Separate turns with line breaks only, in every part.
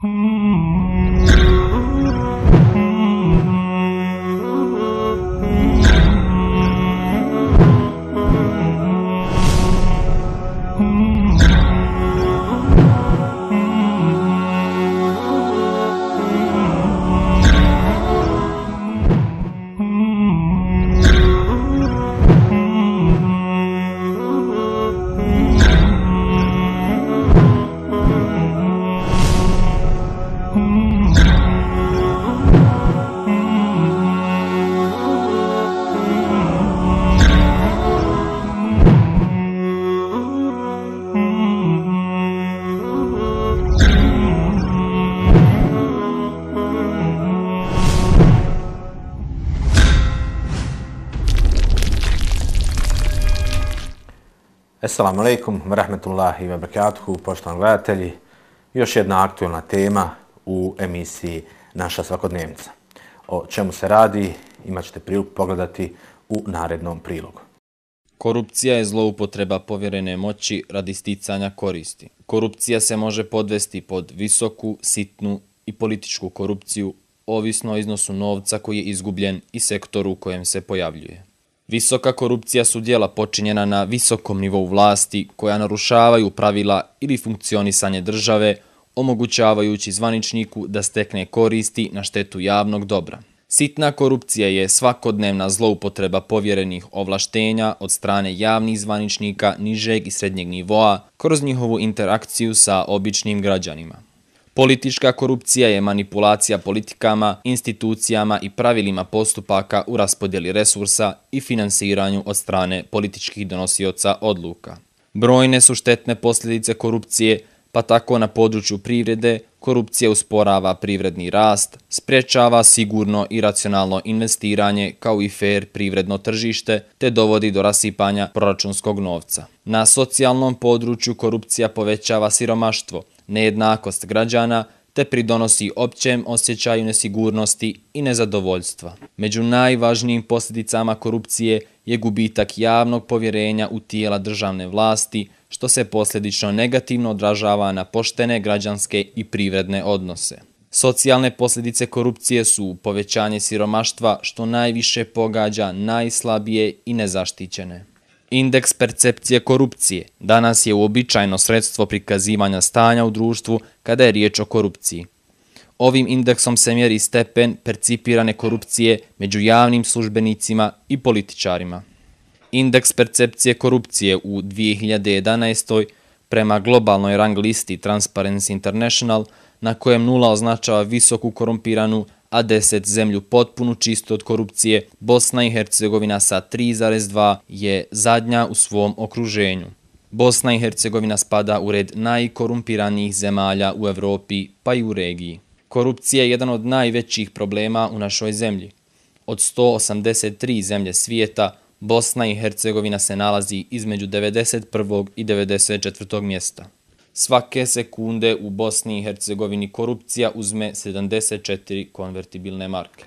Hmm. Assalamu alaikum, rahmetullahi wa barakatuhu, poštovani gledatelji. Još jedna aktualna tema u emisiji Naša svakodnevnica. O čemu se radi imat ćete priliku pogledati u narednom prilogu.
Korupcija je zloupotreba povjerene moći radi sticanja koristi. Korupcija se može podvesti pod visoku, sitnu i političku korupciju, ovisno o iznosu novca koji je izgubljen i sektoru u kojem se pojavljuje. Visoka korupcija su dijela počinjena na visokom nivou vlasti koja narušavaju pravila ili funkcionisanje države, omogućavajući zvaničniku da stekne koristi na štetu javnog dobra. Sitna korupcija je svakodnevna zloupotreba povjerenih ovlaštenja od strane javnih zvaničnika nižeg i srednjeg nivoa kroz njihovu interakciju sa običnim građanima. Politička korupcija je manipulacija politikama, institucijama i pravilima postupaka u raspodjeli resursa i finansiranju od strane političkih donosioca odluka. Brojne su štetne posljedice korupcije, pa tako na području privrede korupcija usporava privredni rast, sprečava sigurno i racionalno investiranje kao i fair privredno tržište, te dovodi do rasipanja proračunskog novca. Na socijalnom području korupcija povećava siromaštvo, nejednakost građana te pridonosi općem osjećaju nesigurnosti i nezadovoljstva. Među najvažnijim posljedicama korupcije je gubitak javnog povjerenja u tijela državne vlasti, što se posljedično negativno odražava na poštene građanske i privredne odnose. Socijalne posljedice korupcije su povećanje siromaštva, što najviše pogađa najslabije i nezaštićene. Indeks percepcije korupcije danas je uobičajno sredstvo prikazivanja stanja u društvu kada je riječ o korupciji. Ovim indeksom se mjeri stepen percipirane korupcije među javnim službenicima i političarima. Indeks percepcije korupcije u 2011. prema globalnoj rang listi Transparency International, na kojem nula označava visoku korumpiranu, a 10 zemlju potpuno čisto od korupcije, Bosna i Hercegovina sa 3,2 je zadnja u svom okruženju. Bosna i Hercegovina spada u red najkorumpiranijih zemalja u Evropi pa i u regiji. Korupcija je jedan od najvećih problema u našoj zemlji. Od 183 zemlje svijeta, Bosna i Hercegovina se nalazi između 91. i 94. mjesta svake sekunde u Bosni i Hercegovini korupcija uzme 74 konvertibilne marke.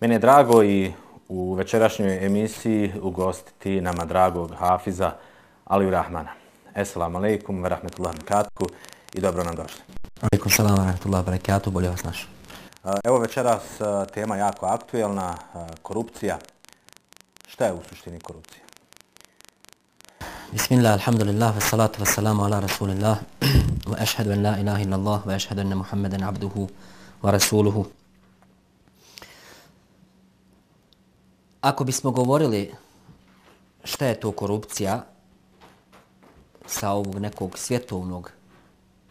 Mene je drago i u večerašnjoj emisiji ugostiti nama dragog Hafiza Aliju Rahmana. Esselamu alaikum, rahmetullahi barakatuhu i dobro nam došli.
Alaikum salam, rahmetullahi barakatuhu, bolje vas našo.
Evo večeras tema jako aktuelna, korupcija. Šta je u suštini korupcija?
بسم الله الحمد لله والصلاة والسلام على رسول الله وأشهد أن لا إله إلا الله وأشهد أن محمدا عبده ورسوله Ako bismo govorili šta je to korupcija sa ovog nekog svjetovnog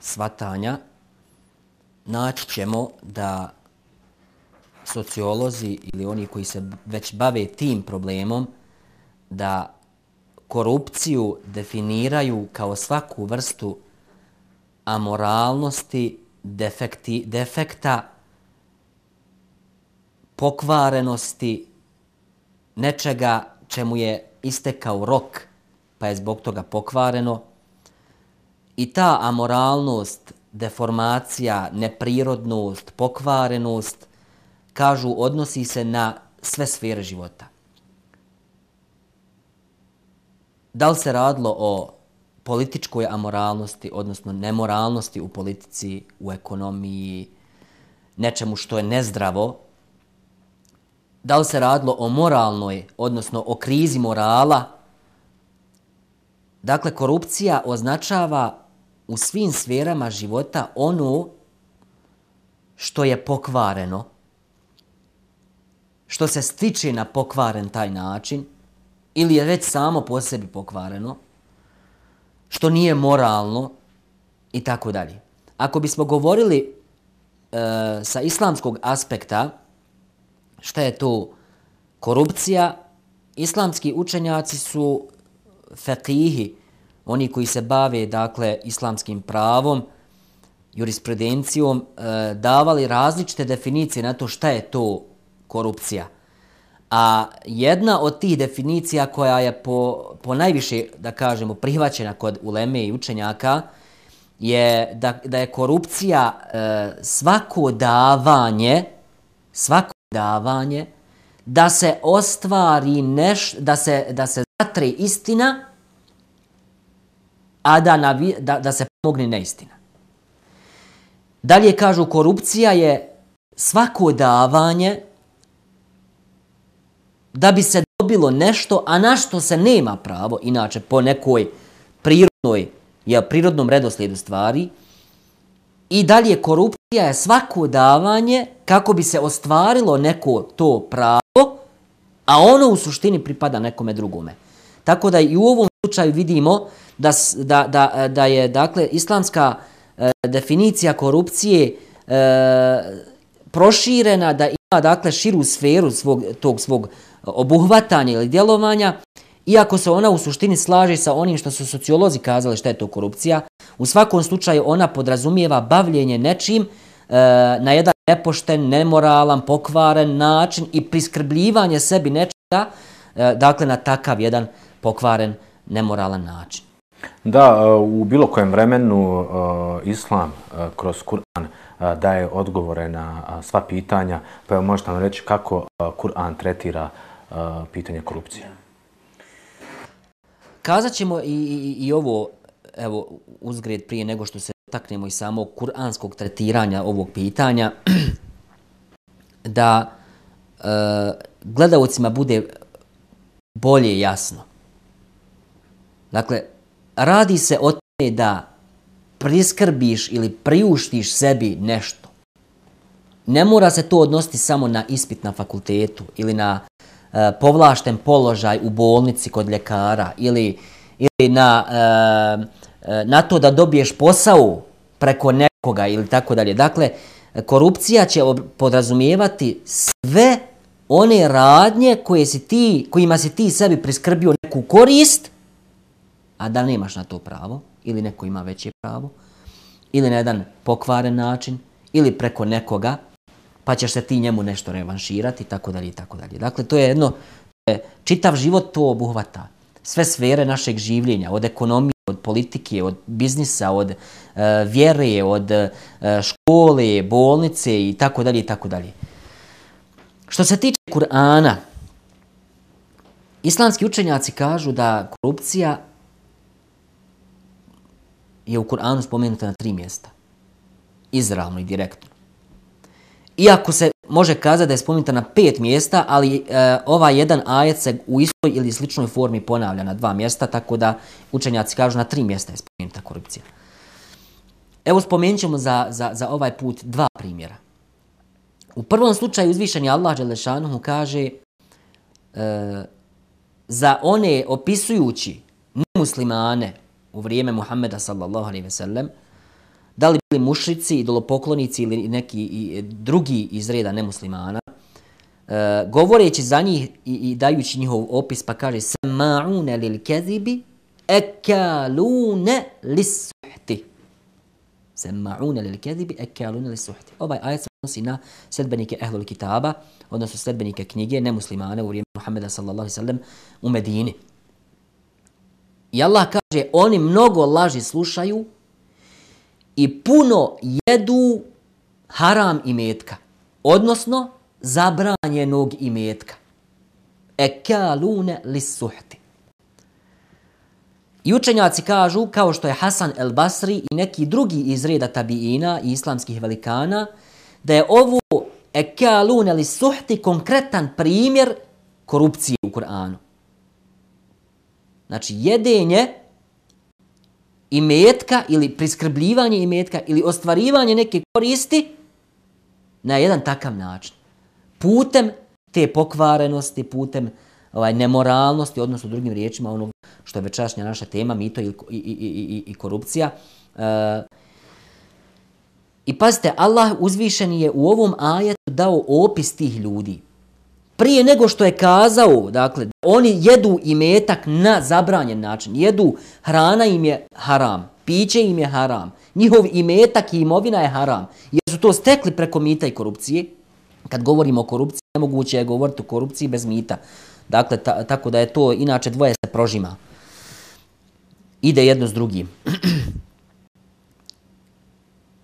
svatanja, naći ćemo da sociolozi ili oni koji se već bave tim problemom, da korupciju definiraju kao svaku vrstu amoralnosti, defekti, defekta, pokvarenosti, nečega čemu je istekao rok, pa je zbog toga pokvareno. I ta amoralnost, deformacija, neprirodnost, pokvarenost, kažu, odnosi se na sve sfere života. Da li se radilo o političkoj amoralnosti, odnosno nemoralnosti u politici, u ekonomiji, nečemu što je nezdravo, da li se radilo o moralnoj, odnosno o krizi morala, dakle, korupcija označava u svim sferama života ono što je pokvareno, što se stiče na pokvaren taj način, ili je već samo po sebi pokvareno, što nije moralno i tako dalje. Ako bismo govorili e, sa islamskog aspekta, šta je to korupcija, islamski učenjaci su fakihi, oni koji se bave dakle islamskim pravom, jurisprudencijom, e, davali različite definicije na to šta je to korupcija. A jedna od tih definicija koja je po, po najviše, da kažemo, prihvaćena kod uleme i učenjaka, je da, da je korupcija e, svako davanje, svako davanje, da se ostvari neš, da se, da se zatre istina, a da, navi, da, da se pomogne neistina. Dalje kažu, korupcija je svako davanje da bi se dobilo nešto, a na što se nema pravo, inače po nekoj prirodnoj, ja, prirodnom redoslijedu stvari, i dalje korupcija je svako davanje kako bi se ostvarilo neko to pravo, a ono u suštini pripada nekome drugome. Tako da i u ovom slučaju vidimo da, da, da, da je dakle islamska e, definicija korupcije e, proširena da ima dakle širu sferu svog, tog svog obuhvatanja ili djelovanja, iako se ona u suštini slaže sa onim što su sociolozi kazali šta je to korupcija, u svakom slučaju ona podrazumijeva bavljenje nečim e, na jedan nepošten, nemoralan, pokvaren način i priskrbljivanje sebi nečega, e, dakle na takav jedan pokvaren, nemoralan način.
Da, e, u bilo kojem vremenu e, islam e, kroz Kur'an daje odgovore na sva pitanja, pa evo možete nam reći kako Kur'an tretira pitanje korupcije.
Kazat ćemo i, i, i ovo, evo, uzgred prije nego što se taknemo i samog kuranskog tretiranja ovog pitanja, da e, gledalcima bude bolje jasno. Dakle, radi se o tome da priskrbiš ili priuštiš sebi nešto. Ne mora se to odnositi samo na ispit na fakultetu ili na e, povlašten položaj u bolnici kod ljekara ili, ili na, e, e, na to da dobiješ posao preko nekoga ili tako dalje. Dakle, korupcija će podrazumijevati sve one radnje koje si ti, kojima si ti sebi priskrbio neku korist, a da nemaš na to pravo, ili neko ima veće pravo, ili na jedan pokvaren način, ili preko nekoga, pa ćeš se ti njemu nešto revanširati, tako dalje, tako dalje. Dakle, to je jedno, čitav život to obuhvata. Sve sfere našeg življenja, od ekonomije, od politike, od biznisa, od uh, vjere, od uh, škole, bolnice i tako dalje, i tako dalje. Što se tiče Kur'ana, islamski učenjaci kažu da korupcija je u Kur'anu spomenuta na tri mjesta. Izravno i direktno. Iako se može kazati da je spomenuta na pet mjesta, ali e, ova jedan ajet se u istoj ili sličnoj formi ponavlja na dva mjesta, tako da učenjaci kažu na tri mjesta je spomenuta korupcija. Evo spomenut ćemo za, za, za ovaj put dva primjera. U prvom slučaju uzvišen je Allah Đelešanuhu kaže e, za one opisujući muslimane u vrijeme Muhammeda sallallahu alaihi ve sellem, da li bili mušrici, idolopoklonici ili neki i e, drugi iz reda nemuslimana, e, govoreći za njih i, i dajući njihov opis, pa kaže Sama'une lil kezibi ekalune lisuhti. Sama'une lil kezibi ekalune lisuhti. Ovaj ajet se odnosi na sledbenike ehlul kitaba, odnosno sledbenike knjige, nemuslimane u vrijeme Muhammeda sallallahu sallam ve sellem u Medini. I Allah kaže, oni mnogo laži slušaju i puno jedu haram i metka. Odnosno, zabranjenog i metka. E li suhti. I učenjaci kažu, kao što je Hasan el Basri i neki drugi iz reda tabiina i islamskih velikana, da je ovo ekalune ili suhti konkretan primjer korupcije u Kur'anu. Znači, jedenje imetka ili priskrbljivanje imetka ili ostvarivanje neke koristi na jedan takav način. Putem te pokvarenosti, putem ovaj nemoralnosti, odnosno drugim riječima onog što je večerašnja naša tema, mito i, i, i, i, i korupcija. E, I pazite, Allah uzvišeni je u ovom ajetu dao opis tih ljudi. Prije nego što je kazao, dakle, oni jedu i metak na zabranjen način. Jedu, hrana im je haram, piće im je haram, njihov imetak i imovina je haram. Jer su to stekli preko mita i korupcije. Kad govorimo o korupciji, nemoguće je govoriti o korupciji bez mita. Dakle, ta, tako da je to, inače dvoje se prožima. Ide jedno s drugim.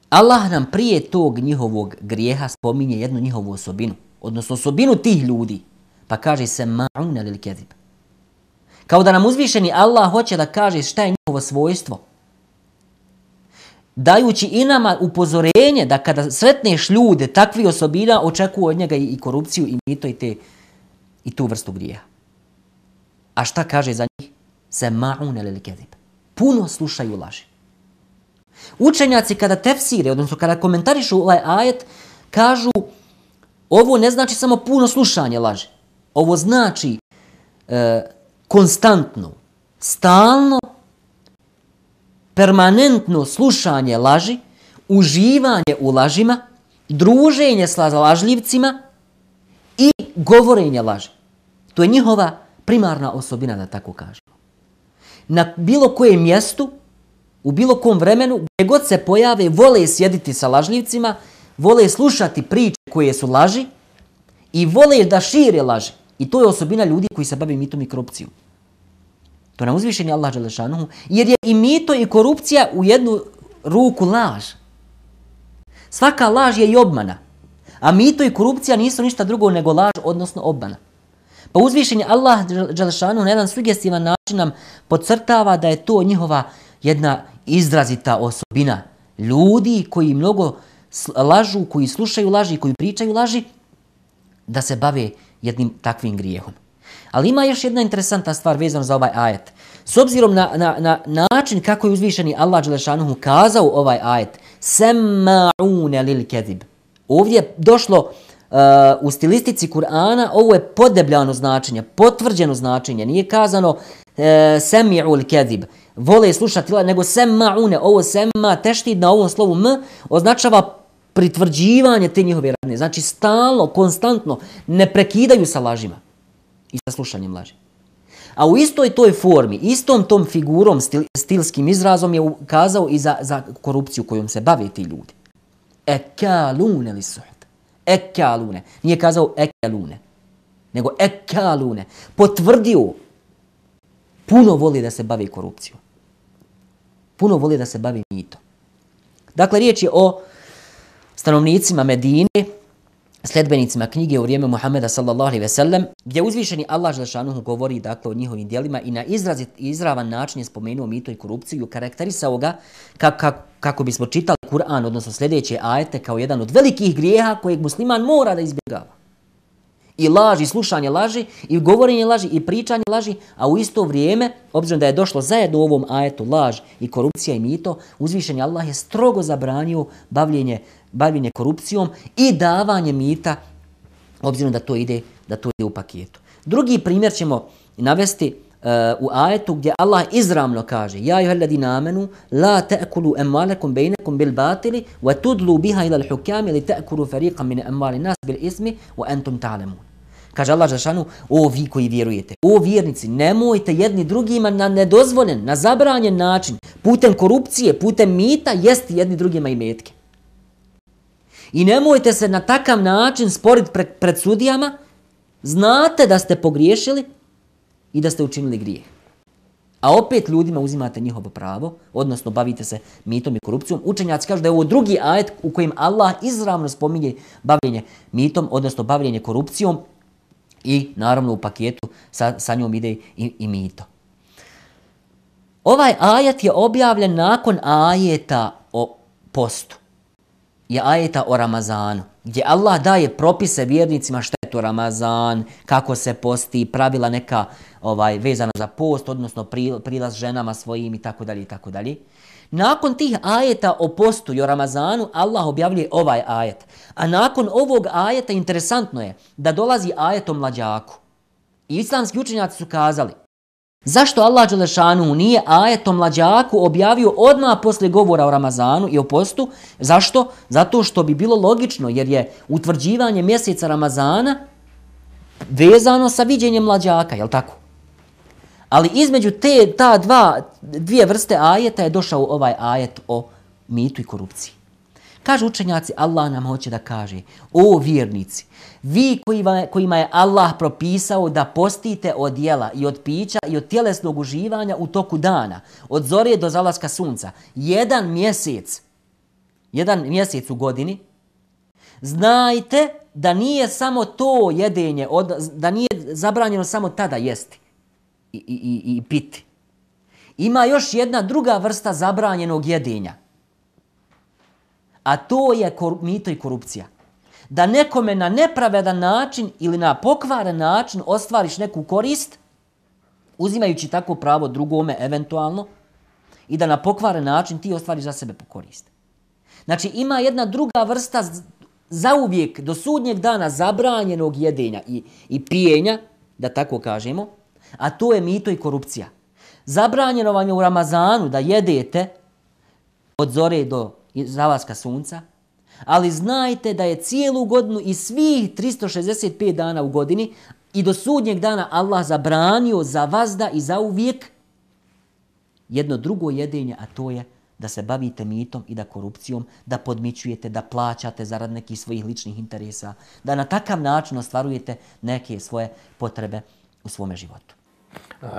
Allah nam prije tog njihovog grijeha spominje jednu njihovu osobinu. Odnosno osobinu tih ljudi. Pa kaže se ma'una lil kezib. Kao da nam uzvišeni Allah hoće da kaže šta je njihovo svojstvo. Dajući i nama upozorenje da kada sretneš ljude takvi osobina očekuju od njega i korupciju i mito i te i tu vrstu grija. A šta kaže za njih? Se ma'un lil kezib. Puno slušaju laži. Učenjaci kada tefsire, odnosno kada komentarišu ovaj ajet, kažu ovo ne znači samo puno slušanje laži. Ovo znači e, konstantno, stalno, permanentno slušanje laži, uživanje u lažima, druženje s lažljivcima i govorenje laži. To je njihova primarna osobina, da tako kažemo. Na bilo kojem mjestu, u bilo kom vremenu, gdje god se pojave, vole sjediti sa lažljivcima, vole slušati priče koje su laži i vole da šire laži. I to je osobina ljudi koji se bave mitom i korupcijom. To nam uzvišen je Allah Đelešanuhu, jer je i mito i korupcija u jednu ruku laž. Svaka laž je i obmana. A mito i korupcija nisu ništa drugo nego laž, odnosno obmana. Pa uzvišen je Allah Đelešanuhu na jedan sugestivan način nam podcrtava da je to njihova jedna izrazita osobina ljudi koji mnogo lažu, koji slušaju laži, koji pričaju laži, da se bave jednim takvim grijehom. Ali ima još jedna interesantna stvar vezana za ovaj ajet. S obzirom na, na, na način kako je uzvišeni Allah Đelešanuhu kazao ovaj ajet, sema'une lil kedib. Ovdje je došlo uh, u stilistici Kur'ana, ovo je podebljano značenje, potvrđeno značenje. Nije kazano uh, semi'u kedib vole slušati, nego sema'une, ovo sema teštid na ovom slovu m, označava pritvrđivanje te njihove radne. Znači, stalno, konstantno, ne prekidaju sa lažima i sa slušanjem laži. A u istoj toj formi, istom tom figurom, stil, stilskim izrazom je ukazao i za, za korupciju kojom se bave ti ljudi. Ekalune li suhd? Ekalune. Nije kazao ekalune, nego ekalune. Potvrdio puno voli da se bavi korupcijom. Puno voli da se bavi mito. Dakle, riječ je o stanovnicima Medine, sledbenicima knjige u vrijeme Muhameda sallallahu alaihi ve sellem, gdje uzvišeni Allah Žešanuhu govori dakle, o njihovim dijelima i na izrazit, izravan način je spomenuo mito i korupciju, karakterisao ga kako, kako, kako bismo čitali Kur'an, odnosno sljedeće ajete, kao jedan od velikih grijeha kojeg musliman mora da izbjegava i laži, slušanje laži, i govorenje laži, i pričanje laži, a u isto vrijeme, obzirom da je došlo zajedno u ovom ajetu laž i korupcija i mito, uzvišeni Allah je strogo zabranio bavljenje, bavljenje korupcijom i davanje mita, obzirom da to ide, da to ide u paketu. Drugi primjer ćemo navesti Eh, u ajetu gdje Allah izravno kaže Ja juhel ladina amenu la ta'kulu emvalekum bejnekum bil batili wa tudlu biha ila l'hukami li ta'kulu fariqa min emvali nas bil ismi wa entum ta'lemun. Kaže Allah Žešanu, o vi koji vjerujete, o vjernici, nemojte jedni drugima na nedozvoljen, na zabranjen način, putem korupcije, putem mita, jesti jedni drugima i metke. I nemojte se na takav način sporiti pred, pred sudijama, znate da ste pogriješili, i da ste učinili grijeh. A opet ljudima uzimate njihovo pravo, odnosno bavite se mitom i korupcijom. Učenjaci kažu da je ovo drugi ajet u kojem Allah izravno spominje bavljenje mitom, odnosno bavljenje korupcijom i naravno u paketu sa, sa njom ide i, i mito. Ovaj ajet je objavljen nakon ajeta o postu. Je ajeta o Ramazanu. Gdje Allah daje propise vjernicima šta je to Ramazan, kako se posti, pravila neka ovaj vezano za post, odnosno prilaz ženama svojim i tako dalje i tako dalje. Nakon tih ajeta o postu i o Ramazanu, Allah objavljuje ovaj ajet. A nakon ovog ajeta, interesantno je da dolazi ajet o mlađaku. I islamski učenjaci su kazali, zašto Allah Đelešanu nije ajet o mlađaku objavio odmah posle govora o Ramazanu i o postu? Zašto? Zato što bi bilo logično, jer je utvrđivanje mjeseca Ramazana vezano sa viđenjem mlađaka, je tako? Ali između te ta dva dvije vrste ajeta je došao ovaj ajet o mitu i korupciji. Kažu učenjaci, Allah nam hoće da kaže, o vjernici, vi kojima, kojima je Allah propisao da postite od jela i od pića i od tjelesnog uživanja u toku dana, od zore do zalaska sunca, jedan mjesec, jedan mjesec u godini, znajte da nije samo to jedenje, da nije zabranjeno samo tada jesti i, i, i piti. Ima još jedna druga vrsta zabranjenog jedenja. A to je mito i korupcija. Da nekome na nepravedan način ili na pokvaren način ostvariš neku korist, uzimajući tako pravo drugome eventualno, i da na pokvaren način ti ostvariš za sebe korist. Znači ima jedna druga vrsta zauvijek do sudnjeg dana zabranjenog jedenja i, i pijenja, da tako kažemo, a to je mito i korupcija. Zabranjeno vam je u Ramazanu da jedete od zore do zalaska sunca, ali znajte da je cijelu godinu i svih 365 dana u godini i do sudnjeg dana Allah zabranio za vas da i za uvijek jedno drugo jedenje, a to je da se bavite mitom i da korupcijom, da podmićujete, da plaćate zarad nekih svojih ličnih interesa, da na takav način ostvarujete neke svoje potrebe u svome životu.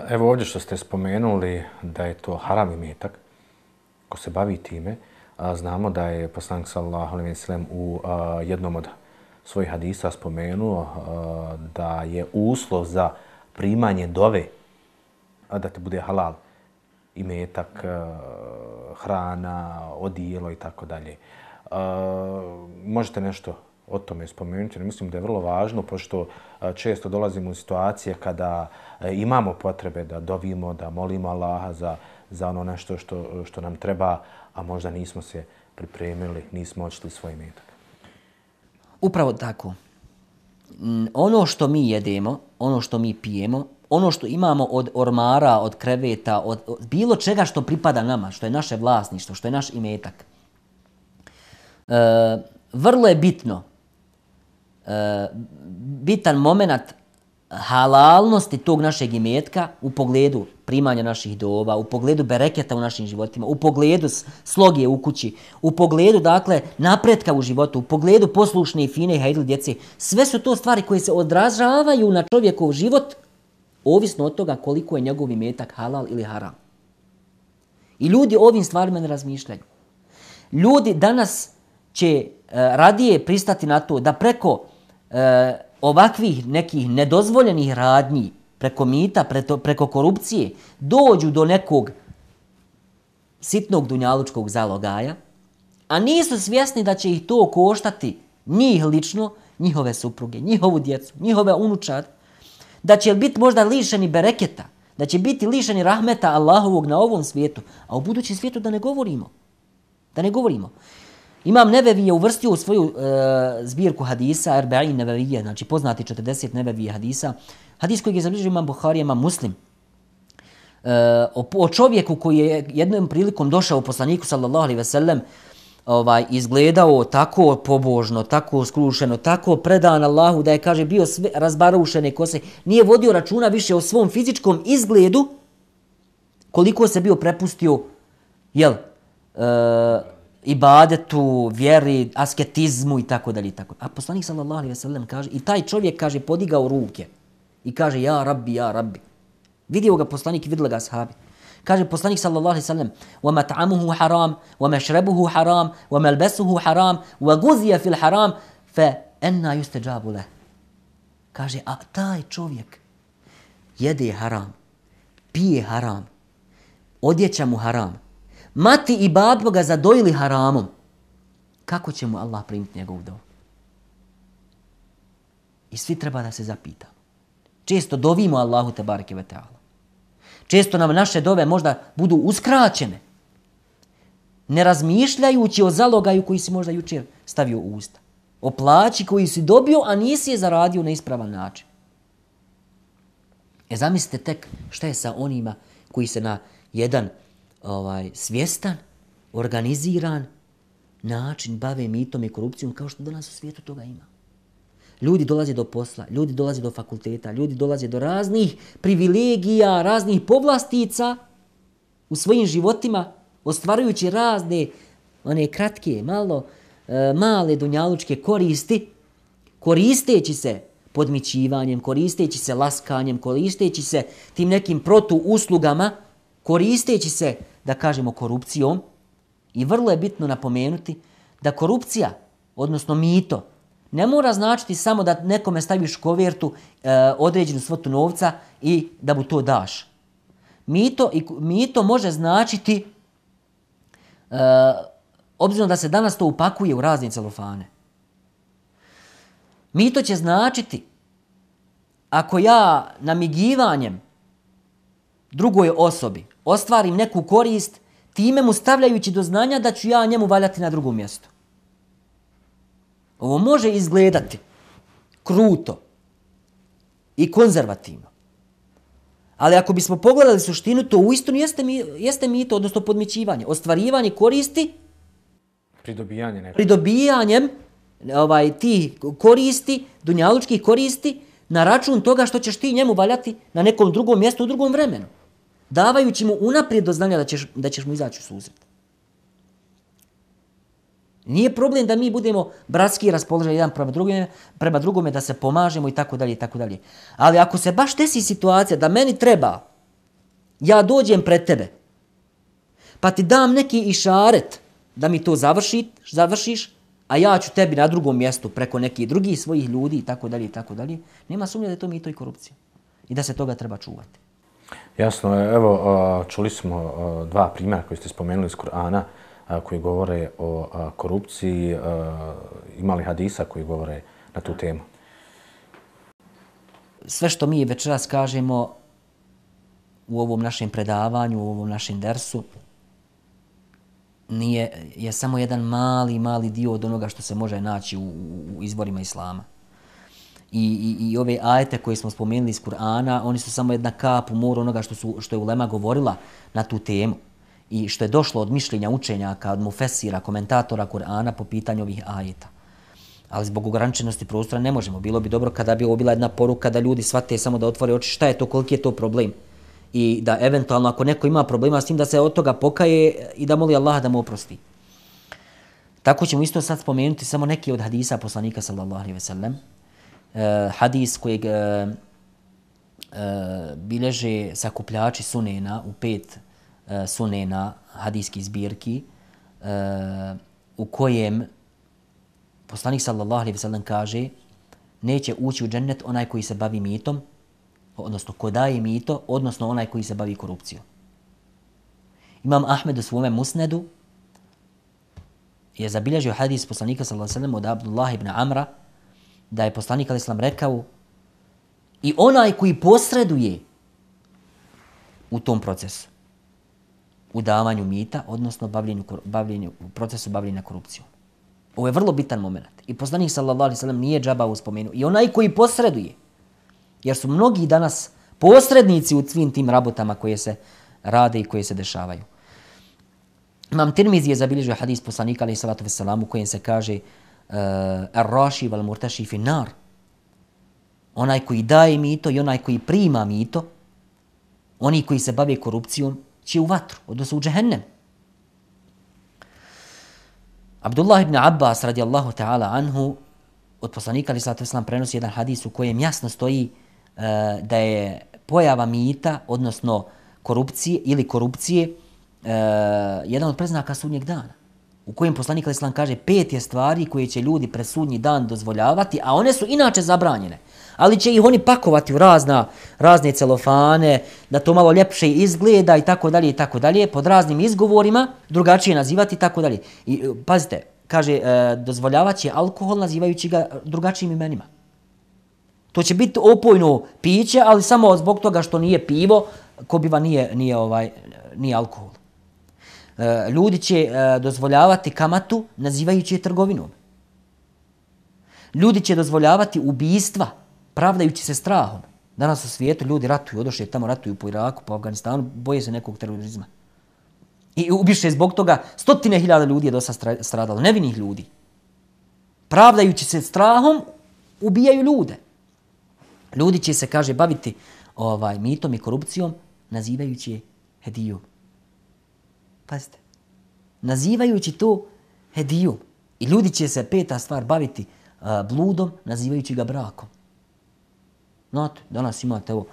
Evo ovdje što ste spomenuli da je to haram i metak, ko se bavi time, a, znamo da je poslanik sallallahu alejhi ve sellem u jednom od svojih hadisa spomenuo da je uslov za primanje dove da te bude halal i metak, hrana, odijelo i tako dalje. Možete nešto o tome spomenuti. Mislim da je vrlo važno, pošto često dolazimo u situacije kada imamo potrebe da dovimo, da molimo Allaha za, za ono nešto što, što nam treba, a možda nismo se pripremili, nismo očili svoj metak.
Upravo tako. Mm, ono što mi jedemo, ono što mi pijemo, ono što imamo od ormara, od kreveta, od, od bilo čega što pripada nama, što je naše vlasništvo, što je naš imetak. E, vrlo je bitno E, bitan moment halalnosti tog našeg imetka u pogledu primanja naših doba, u pogledu bereketa u našim životima, u pogledu slogije u kući, u pogledu dakle napretka u životu, u pogledu poslušne i fine i hajdli djece. Sve su to stvari koje se odražavaju na čovjekov život ovisno od toga koliko je njegov imetak halal ili haram. I ljudi ovim stvarima ne razmišljaju. Ljudi danas će eh, radije pristati na to da preko e, ovakvih nekih nedozvoljenih radnji preko mita, preko, preko korupcije, dođu do nekog sitnog dunjalučkog zalogaja, a nisu svjesni da će ih to koštati njih lično, njihove supruge, njihovu djecu, njihove unučad, da će biti možda lišeni bereketa, da će biti lišeni rahmeta Allahovog na ovom svijetu, a u budućem svijetu da ne govorimo. Da ne govorimo. Imam Nevevi je uvrstio u svoju e, zbirku hadisa, Erbe'i Nevevije, znači poznati 40 Nevevije hadisa. Hadis koji je zabližio imam Buhari, imam Muslim. E, o, o čovjeku koji je jednom prilikom došao u poslaniku, sallallahu alaihi ve sellem, ovaj, izgledao tako pobožno, tako skrušeno, tako predan Allahu da je, kaže, bio sve razbarušene kose. Nije vodio računa više o svom fizičkom izgledu, koliko se bio prepustio, jel, e, ibadetu, vjeri, asketizmu i tako dalje i tako. A poslanik sallallahu alejhi ve sellem kaže i taj čovjek kaže podigao ruke i kaže ja rabbi ja rabbi. Vidio ga poslanik i vidjela ga ashabi. Kaže poslanik sallallahu alejhi ve sellem: "Wa mat'amuhu haram, wa mashrabuhu haram, wa malbasuhu haram, wa guziya fil haram, fa anna yustajabu lahu." Kaže a taj čovjek jede haram, pije haram, odjeća mu haram, mati i babo ga zadojili haramom, kako će mu Allah primiti njegov dovu? I svi treba da se zapita. Često dovimo Allahu te bareke ve ta'ala. Često nam naše dove možda budu uskraćene. Ne razmišljajući o zalogaju koji si možda jučer stavio u usta. O plaći koji si dobio, a nisi je zaradio na ispravan način. E zamislite tek šta je sa onima koji se na jedan ovaj svjestan, organiziran način bave mitom i korupcijom kao što danas u svijetu toga ima. Ljudi dolaze do posla, ljudi dolaze do fakulteta, ljudi dolaze do raznih privilegija, raznih povlastica u svojim životima, ostvarujući razne, one kratke, malo, e, male dunjalučke koristi, koristeći se podmićivanjem, koristeći se laskanjem, koristeći se tim nekim protu uslugama, koristeći se, da kažemo, korupcijom. I vrlo je bitno napomenuti da korupcija, odnosno mito, ne mora značiti samo da nekome staviš kovertu e, određenu svotu novca i da mu to daš. Mito, i, mito može značiti, e, obzirom da se danas to upakuje u razne celofane, mito će značiti ako ja namigivanjem drugoj osobi ostvarim neku korist, time mu stavljajući do znanja da ću ja njemu valjati na drugom mjestu. Ovo može izgledati kruto i konzervativno. Ali ako bismo pogledali suštinu, to uistinu jeste, mi, jeste mito, odnosno podmićivanje. Ostvarivanje koristi
Pridobijanje nekako.
pridobijanjem ovaj, ti koristi, dunjalučkih koristi, na račun toga što ćeš ti njemu valjati na nekom drugom mjestu u drugom vremenu. Davajući mu unaprijed do znanja da ćeš, da ćeš mu izaći u susret. Nije problem da mi budemo bratski raspoloženi jedan prema drugome, prema drugome da se pomažemo i tako dalje i tako dalje. Ali ako se baš desi situacija da meni treba, ja dođem pred tebe, pa ti dam neki išaret da mi to završi, završiš, a ja ću tebi na drugom mjestu preko nekih drugih svojih ljudi i tako dalje i tako dalje, nema sumnje da je to mito i korupcija. I da se toga treba čuvati.
Jasno, e, evo, čuli smo dva primjera koji ste spomenuli iz Kur'ana koji govore o korupciji, imali hadisa koji govore na tu temu?
Sve što mi večeras kažemo u ovom našem predavanju, u ovom našem dersu, nije, je samo jedan mali, mali dio od onoga što se može naći u, u izvorima Islama. I, i, I ove ajete koje smo spomenuli iz Kur'ana, oni su samo jedna kap u moru onoga što, su, što je Ulema govorila na tu temu i što je došlo od mišljenja učenjaka, od mufesira, komentatora Kur'ana po pitanju ovih ajeta. Ali zbog ograničenosti prostora ne možemo. Bilo bi dobro kada bi ovo bila jedna poruka da ljudi shvate samo da otvore oči šta je to, koliki je to problem. I da eventualno ako neko ima problema s tim da se od toga pokaje i da moli Allaha da mu oprosti. Tako ćemo isto sad spomenuti samo neki od hadisa poslanika sallallahu alaihi ve sellem. Uh, hadis kojeg uh, uh, bileže sakupljači sunena u pet uh, sunena hadijskih zbirki uh, u kojem poslanik sallallahu alaihi sellem kaže neće ući u džennet onaj koji se bavi mitom, odnosno ko daje mito, odnosno onaj koji se bavi korupcijom. Imam Ahmed u svome musnedu je zabilježio hadis poslanika sallallahu alaihi sellem od Abdullah ibn Amra da je poslanik Ali Islam rekao i onaj koji posreduje u tom procesu u davanju mita, odnosno bavljenju, bavljenju, u procesu bavljenja korupcijom. Ovo je vrlo bitan moment. I poslanik sallallahu alaihi sallam nije džaba uspomenu. I onaj koji posreduje, jer su mnogi danas posrednici u svim tim rabotama koje se rade i koje se dešavaju. Imam Tirmizi je zabilježio hadis poslanika alaihi sallatu wasallam u kojem se kaže uh, Eh, Ar-Rashi val murtaši finar. Onaj koji daje mito i onaj koji prima mito, oni koji se bave korupcijom, će u vatru, odnosno u džehennem. Abdullah ibn Abbas radijallahu ta'ala anhu od poslanika ali sallatu wasalam prenosi jedan hadis u kojem jasno stoji uh, da je pojava mita, odnosno korupcije ili korupcije, uh, jedan od preznaka sudnjeg dana u kojem poslanik Islam kaže pet je stvari koje će ljudi presudnji dan dozvoljavati, a one su inače zabranjene. Ali će ih oni pakovati u razna, razne celofane, da to malo ljepše izgleda i tako dalje i tako dalje, pod raznim izgovorima, drugačije nazivati i tako dalje. I e, pazite, kaže, e, dozvoljavat će alkohol nazivajući ga drugačijim imenima. To će biti opojno piće, ali samo zbog toga što nije pivo, ko biva nije, nije, ovaj, nije alkohol. E, ljudi će e, dozvoljavati kamatu nazivajući je trgovinom. Ljudi će dozvoljavati ubijstva pravdajući se strahom. Danas u svijetu ljudi ratuju, odošli tamo, ratuju po Iraku, po Afganistanu, boje se nekog terorizma. I ubiše zbog toga stotine hiljada ljudi je dosta stradalo, nevinih ljudi. Pravdajući se strahom, ubijaju ljude. Ljudi će se, kaže, baviti ovaj mitom i korupcijom, nazivajući je hedijom. Pazite. Nazivajući to hediju. I ljudi će se, peta stvar, baviti uh, bludom, nazivajući ga brakom. Znate, danas imate ovo,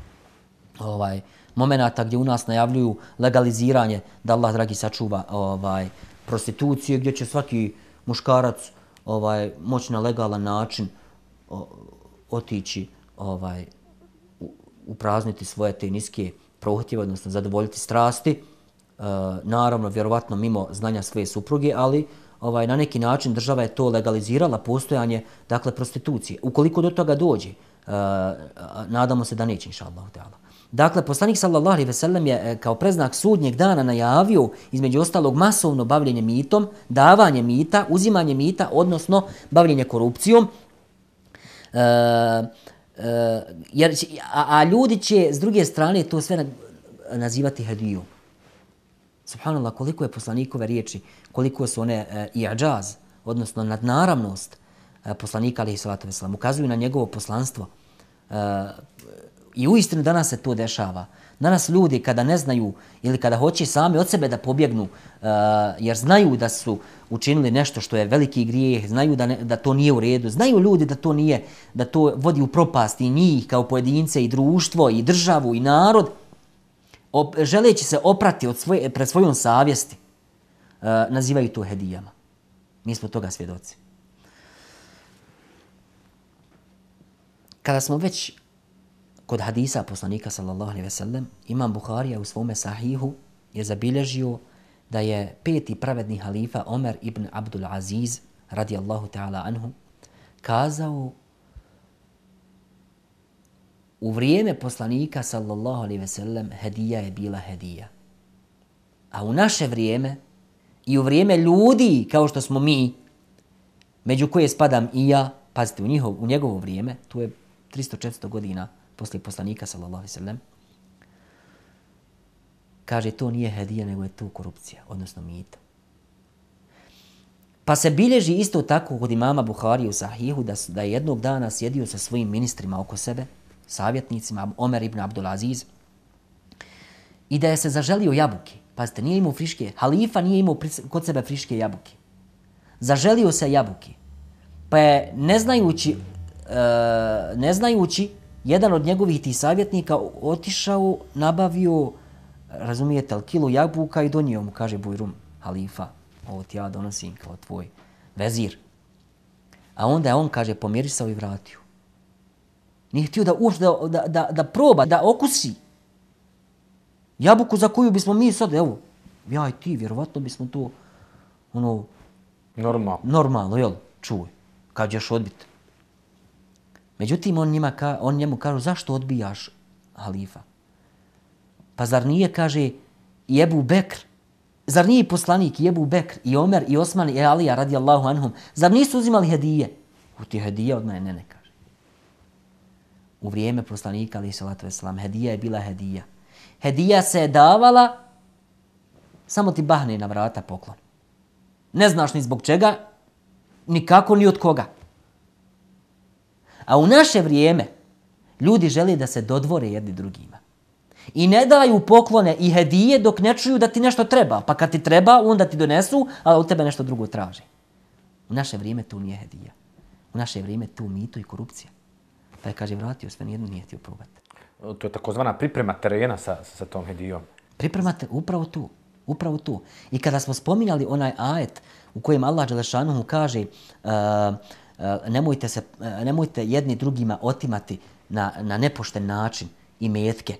ovaj, momenata gdje u nas najavljuju legaliziranje da Allah, dragi, sačuva ovaj, prostitucije, gdje će svaki muškarac ovaj, moći na legalan način o, otići ovaj, uprazniti svoje te niske prohtjeve, odnosno zadovoljiti strasti. E, naravno, vjerovatno mimo znanja svoje supruge, ali ovaj na neki način država je to legalizirala postojanje dakle prostitucije. Ukoliko do toga dođe, uh, nadamo se da neće inshallah taala. Dakle, poslanik sallallahu alejhi ve sellem je eh, kao preznak sudnjeg dana najavio između ostalog masovno bavljenje mitom, davanje mita, uzimanje mita, odnosno bavljenje korupcijom. E, e, jer, a, a ljudi će s druge strane to sve nazivati hedijom. Subhanallah, koliko je poslanikove riječi, koliko su one e, i odnosno nadnaravnost e, poslanika alaihi salatu veselam, ukazuju na njegovo poslanstvo. E, I uistinu danas se to dešava. Danas ljudi kada ne znaju ili kada hoće sami od sebe da pobjegnu, e, jer znaju da su učinili nešto što je veliki grijeh, znaju da, ne, da to nije u redu, znaju ljudi da to nije, da to vodi u propast i njih kao pojedince i društvo i državu i narod, op, želeći se oprati od svoje, pred svojom savjesti, e, nazivaju to hedijama. Mi smo toga svjedoci. Kada smo već kod hadisa poslanika sallallahu alejhi ve sellem imam Buharija u svome sahihu je zabilježio da je peti pravedni halifa Omer ibn Abdul Aziz radijallahu ta'ala anhu kazao u vrijeme poslanika sallallahu alejhi ve sellem hedija je bila hedija. A u naše vrijeme i u vrijeme ljudi kao što smo mi, među koje spadam i ja, pazite, u, njihov, u njegovo vrijeme, tu je 300-400 godina poslije poslanika, sallallahu alaihi sallam, kaže to nije hedija, nego je to korupcija, odnosno mito. Pa se bilježi isto tako kod imama Buhari u Sahihu da, da je jednog dana sjedio sa svojim ministrima oko sebe, savjetnicima, Omer ibn Abdulaziz, i da je se zaželio jabuke. Pazite, nije imao friške, halifa nije imao kod sebe friške jabuke. Zaželio se jabuke. Pa je, ne znajući, e, ne znajući jedan od njegovih tih savjetnika otišao, nabavio, razumijete, li, kilu jabuka i donio mu, kaže Bujrum, halifa, ovo ti ja donosim kao tvoj vezir. A onda je on, kaže, pomirisao i vratio. Nije htio da uopšte da, da, da, da proba, da okusi jabuku za koju bismo mi sad, evo, ja i ti, vjerovatno bismo to, ono,
normalno,
normalno jel, čuj, kad ćeš odbiti. Međutim, on, njima ka, on njemu kažu, zašto odbijaš halifa? Pa zar nije, kaže, i Ebu Bekr, zar nije poslanik i Ebu Bekr, i Omer, i Osman, i Alija, radi Allahu anhum, zar nisu uzimali hedije? U ti hedije od mene, ne, ne kaže. U vrijeme poslanika, ali salatu veselam, hedija je bila hedija. Hedija se je davala, samo ti bahne na vrata poklon. Ne znaš ni zbog čega, nikako ni od koga. A u naše vrijeme ljudi žele da se dodvore jedni drugima. I ne daju poklone i hedije dok ne čuju da ti nešto treba. Pa kad ti treba, onda ti donesu, a od tebe nešto drugo traži. U naše vrijeme tu nije hedija. U naše vrijeme tu mito i korupcija. Pa je, kaže, vratio sve, nijedno nije htio probati.
To je takozvana priprema terena sa, sa tom hedijom.
Pripremate upravo tu. Upravo to. I kada smo spominjali onaj ajet u kojem Allah Đelešanuhu kaže uh, uh, nemojte, se, uh, nemojte jedni drugima otimati na, na nepošten način i metke,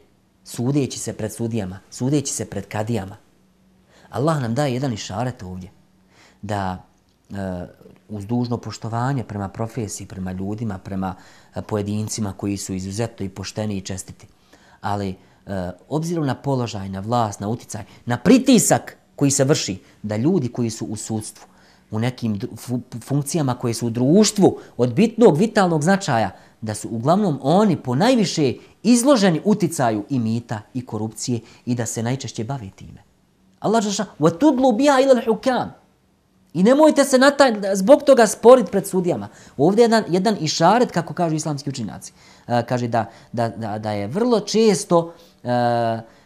sudeći se pred sudijama, sudeći se pred kadijama. Allah nam daje jedan išaret ovdje da uz dužno poštovanje prema profesiji, prema ljudima, prema uh, pojedincima koji su izuzetno i pošteni i čestiti. Ali uh, obzirom na položaj, na vlast, na uticaj, na pritisak koji se vrši, da ljudi koji su u sudstvu, u nekim funkcijama koje su u društvu od bitnog, vitalnog značaja, da su uglavnom oni po najviše izloženi uticaju i mita i korupcije i da se najčešće bavi time. Allah žaša, وَتُدْلُوا بِهَا إِلَى الْحُكَامِ I nemojte se na taj, zbog toga sporiti pred sudijama. Ovdje je jedan, jedan išaret, kako kažu islamski učinjaci. E, kaže da, da, da, da je vrlo često e,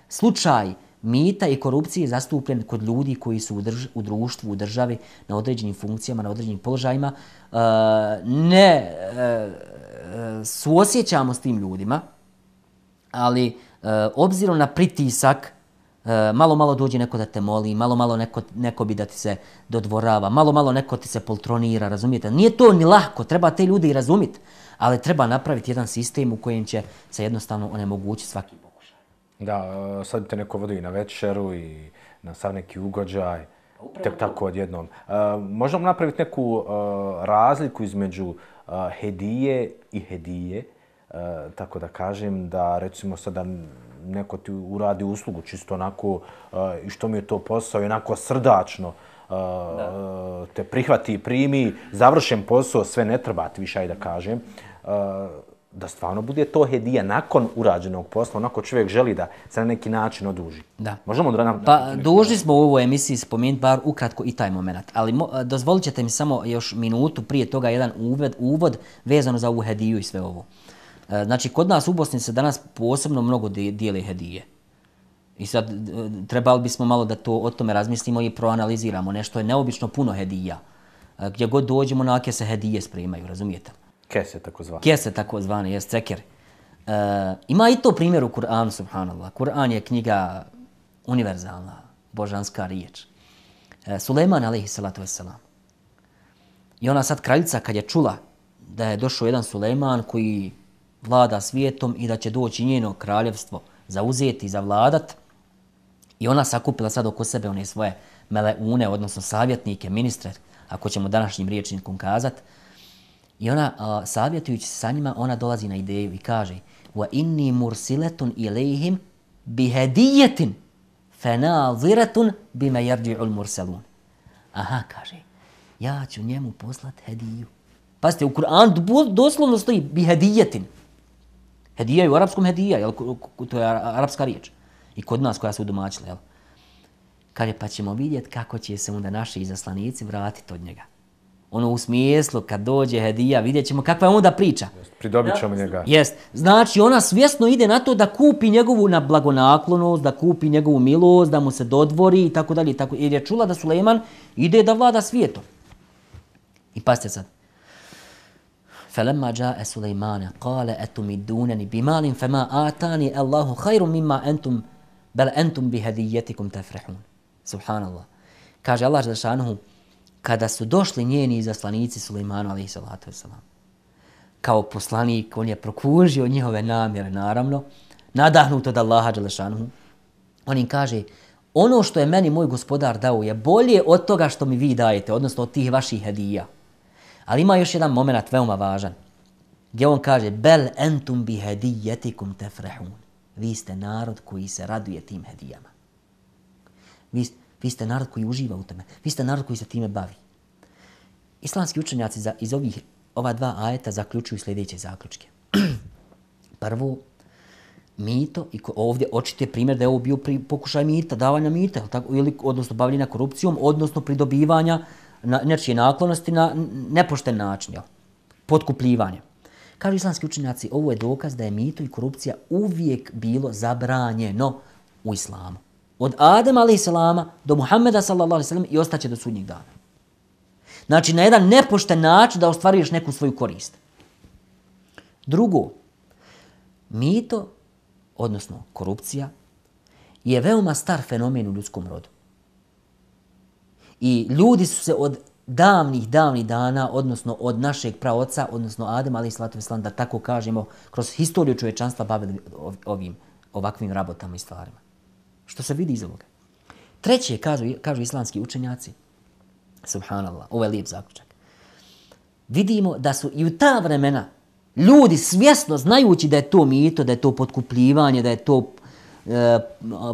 slučaj mita i korupcije zastupljen kod ljudi koji su u, drž, u društvu, u državi, na određenim funkcijama, na određenim položajima. E, ne e, e suosjećamo s tim ljudima, ali e, obzirom na pritisak, E, malo malo dođe neko da te moli, malo malo neko, neko bi da ti se dodvorava, malo malo neko ti se poltronira, razumijete? Nije to ni lahko, treba te ljudi i razumjeti, ali treba napraviti jedan sistem u kojem će se jednostavno onemogućiti svaki pokušaj.
Da, e, sad te neko vodi na večeru i na sav neki ugođaj, pa tek tako odjednom. Uh, možemo napraviti neku uh, razliku između uh, hedije i hedije, uh, tako da kažem da recimo sada neko ti uradi uslugu čisto onako uh, i što mi je to posao onako srdačno uh, te prihvati i primi, završen posao, sve ne treba ti više, da kažem, uh, da stvarno bude to hedija nakon urađenog posla, onako čovjek želi da se na neki način oduži.
Da.
Možemo da nam...
Pa, dužni smo u ovoj emisiji spomenuti bar ukratko i taj moment. Ali mo, dozvolit ćete mi samo još minutu prije toga jedan uvod, uvod vezano za ovu hediju i sve ovo. Uh, E, znači, kod nas u Bosni se danas posebno mnogo dijele hedije. I sad e, trebali bismo malo da to o tome razmislimo i proanaliziramo. Nešto je neobično puno hedija. E, gdje god dođemo, nake se hedije spremaju, razumijete?
Kese tako zvane.
Kese tako zvane, jes, ceker. E, ima i to primjer u Kur'anu, subhanallah. Kur'an je knjiga univerzalna, božanska riječ. E, Suleiman, alaihi salatu wasalam. I ona sad kraljica, kad je čula da je došao jedan Suleiman koji vlada svijetom i da će doći njeno kraljevstvo zauzeti, i zavladat. I ona sakupila sad oko sebe one svoje meleune, odnosno savjetnike, ministre, ako ćemo današnjim riječnikom kazat. I ona, a, savjetujući se sa njima, ona dolazi na ideju i kaže wa inni mursiletun ilihim bihedijetin fenaziratun bime jarđi'ul murselun. Aha, kaže, ja ću njemu poslat hediju. Pazite, u Kur'an doslovno stoji bihedijetin. Hedija je u arapskom hedija, jel? to je arapska riječ. I kod nas koja se udomačila, jel? Kaže, pa ćemo vidjeti kako će se onda naši izaslanici vratiti od njega. Ono u smislu, kad dođe hedija, vidjet ćemo kakva je onda priča.
Pridobit ćemo njega.
Jest. Znači, ona svjesno ide na to da kupi njegovu na blagonaklonost, da kupi njegovu milost, da mu se dodvori i tako dalje. Jer je čula da Suleiman ide da vlada svijetom. I pasite sad. فلما جاء سليمان قال أتمدونني بمال فما آتاني الله خير مما أنتم بل أنتم بهديتكم تفرحون سبحان الله kaže Allah Žešanuhu, kada su došli njeni izaslanici Suleimanu, alaihi salatu wasalam, kao poslanik, on je prokužio njihove namjere, naravno, nadahnut od Allaha Žešanuhu, on im kaže, ono što je meni moj gospodar dao je bolje od toga što mi vi dajete, odnosno od tih vaših hedija. Ali ima još jedan moment veoma važan. Gdje on kaže, bel entum bi hedijetikum tefrehun. Vi ste narod koji se raduje tim hedijama. Vi, vi ste narod koji uživa u tome. Vi ste narod koji se time bavi. Islamski učenjaci za, iz ovih, ova dva ajeta zaključuju sljedeće zaključke. Prvo, mito, i ovdje očite primjer da je ovo bio pri, pokušaj mita, davanja mita, tako, ili, odnosno bavljenja korupcijom, odnosno pridobivanja na, nečije naklonosti na nepošten način, jel? potkupljivanje. Kažu islamski učenjaci, ovo je dokaz da je mito i korupcija uvijek bilo zabranjeno u islamu. Od Adem a.s. do Muhammeda s.a.s. i ostaće do sudnjeg dana. Znači, na jedan nepošten način da ostvaruješ neku svoju korist. Drugo, mito, odnosno korupcija, je veoma star fenomen u ljudskom rodu. I ljudi su se od davnih, davnih dana, odnosno od našeg praoca, odnosno Adem, ali i Slatu da tako kažemo, kroz historiju čovječanstva bavili ovim, ovakvim rabotama i stvarima. Što se vidi iz ovoga. Treće, kažu, kažu islamski učenjaci, subhanallah, ovo je lijep zaključak. Vidimo da su i u ta vremena ljudi svjesno znajući da je to mito, da je to potkupljivanje, da je to e,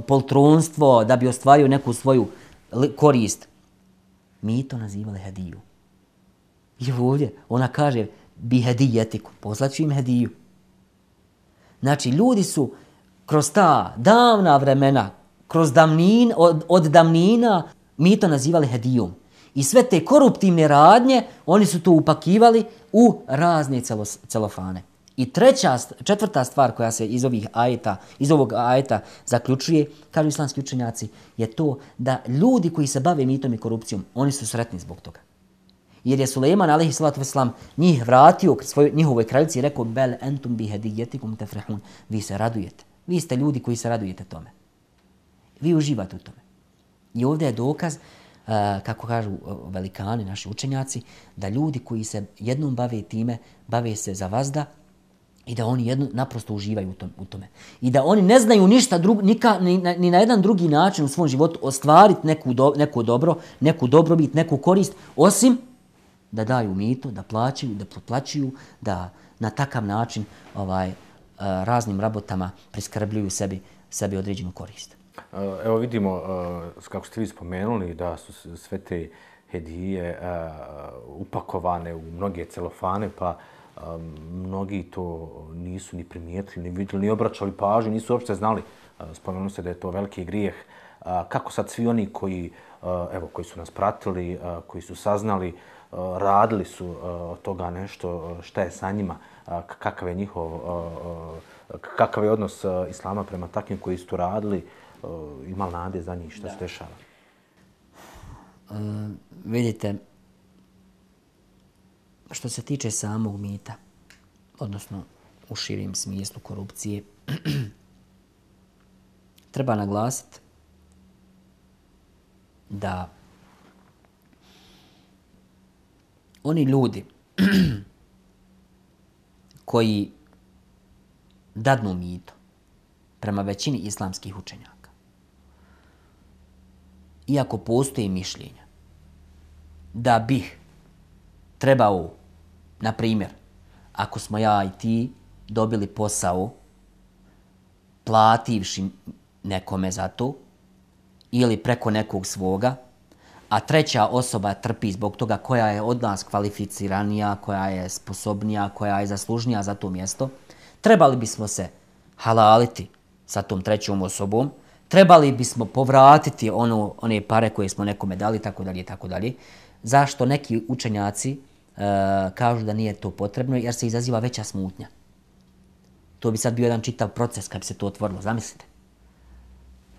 poltronstvo, da bi ostvario neku svoju korist, mito nazivali hediju. I ovdje ona kaže bi hedijetiku, poslaću im hediju. Znači, ljudi su kroz ta davna vremena, kroz damnin, od, od damnina, mito nazivali hedijom. I sve te koruptivne radnje, oni su to upakivali u razne celos, celofane. I treća, četvrta stvar koja se iz ovih ajeta, iz ovog ajeta zaključuje, kažu islamski učenjaci, je to da ljudi koji se bave mitom i korupcijom, oni su sretni zbog toga. Jer je Suleiman alejhi salatu vesselam njih vratio k svojoj njihovoj kraljici i rekao bel entum bi hadiyatikum tafrahun. Vi se radujete. Vi ste ljudi koji se radujete tome. Vi uživate u tome. I ovdje je dokaz uh, kako kažu e, velikani naši učenjaci da ljudi koji se jednom bave time bave se za vazda i da oni jedno, naprosto uživaju u, tom, u tome. I da oni ne znaju ništa drugo, nika, ni, na, ni na jedan drugi način u svom životu ostvariti neku, do, neku dobro, neku dobrobit, neku korist, osim da daju mito, da plaćaju, da potplaćuju, da na takav način ovaj eh, raznim rabotama priskrbljuju sebi, sebi određenu korist.
Eh, evo vidimo, eh, kako ste vi spomenuli, da su sve te hedije upakovane u mnoge celofane, pa mnogi to nisu ni primijetili, ni vidjeli, ni obraćali pažnju, nisu uopšte znali. Spomenuli se da je to veliki grijeh. Kako sad svi oni koji, evo, koji su nas pratili, koji su saznali, radili su od toga nešto, šta je sa njima, kakav je njihov, kakav je odnos Islama prema takvim koji su to radili, ima nade za njih, šta se dešava?
Uh, vidite, što se tiče samog mita, odnosno u širim smislu korupcije, treba naglasiti da oni ljudi koji dadnu mito prema većini islamskih učenjaka, iako postoje mišljenja da bih trebao Na primjer, ako smo ja i ti dobili posao plativši nekome za to ili preko nekog svoga, a treća osoba trpi zbog toga koja je od nas kvalificiranija, koja je sposobnija, koja je zaslužnija za to mjesto, trebali bismo se halaliti sa tom trećom osobom, trebali bismo povratiti ono, one pare koje smo nekome dali, tako dalje, tako dalje. Zašto neki učenjaci Eh, kažu da nije to potrebno jer se izaziva veća smutnja. To bi sad bio jedan čitav proces kad bi se to otvorilo, zamislite.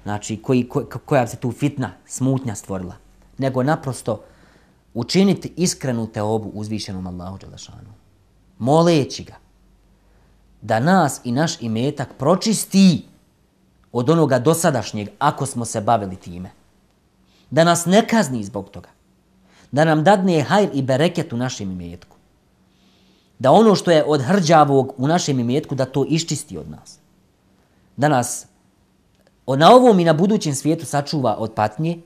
Znači, koji, ko, koja bi se tu fitna, smutnja stvorila. Nego naprosto učiniti iskrenu teobu uzvišenom Allahu Đelešanu. Moleći ga da nas i naš imetak pročisti od onoga dosadašnjeg ako smo se bavili time. Da nas ne kazni zbog toga da nam dadne hajr i bereket u našem imetku. Da ono što je od hrđavog u našem imetku, da to iščisti od nas. Da nas na ovom i na budućem svijetu sačuva od patnje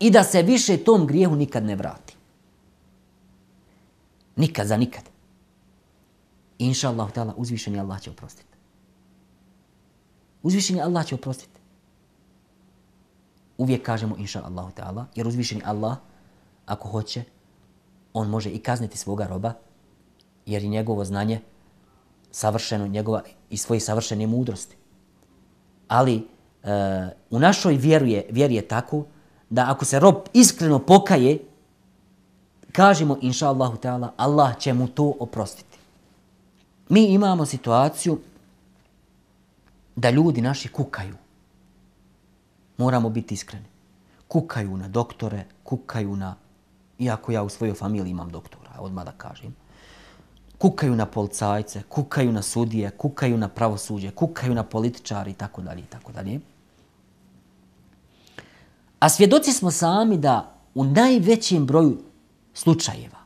i da se više tom grijehu nikad ne vrati. Nikad za nikad. Inša Allah, uzvišeni Allah će oprostiti. Uzvišeni Allah će oprostiti uvijek kažemo inša Allahu ta'ala, jer uzvišeni Allah, ako hoće, on može i kazniti svoga roba, jer i njegovo znanje savršeno njegova i svoje savršene mudrosti. Ali e, u našoj vjeru je, vjeri je tako da ako se rob iskreno pokaje, kažemo inša Allahu ta'ala, Allah će mu to oprostiti. Mi imamo situaciju da ljudi naši kukaju moramo biti iskreni. Kukaju na doktore, kukaju na, iako ja u svojoj familiji imam doktora, odmah da kažem, kukaju na policajce, kukaju na sudije, kukaju na pravosuđe, kukaju na političari i tako dalje i tako dalje. A svjedoci smo sami da u najvećem broju slučajeva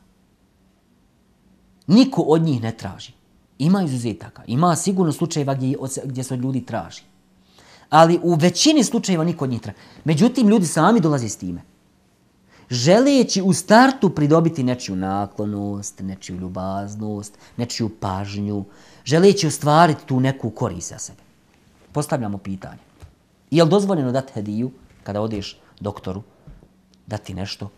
niko od njih ne traži. Ima izuzetaka, ima sigurno slučajeva gdje, gdje se od ljudi traži. Ali u većini slučajeva niko od njih traži. Međutim, ljudi sami dolaze s time. Želeći u startu pridobiti nečiju naklonost, nečiju ljubaznost, nečiju pažnju, želeći ostvariti tu neku korist za sebe. Postavljamo pitanje. Je li dozvoljeno dati hediju kada odeš doktoru, dati nešto,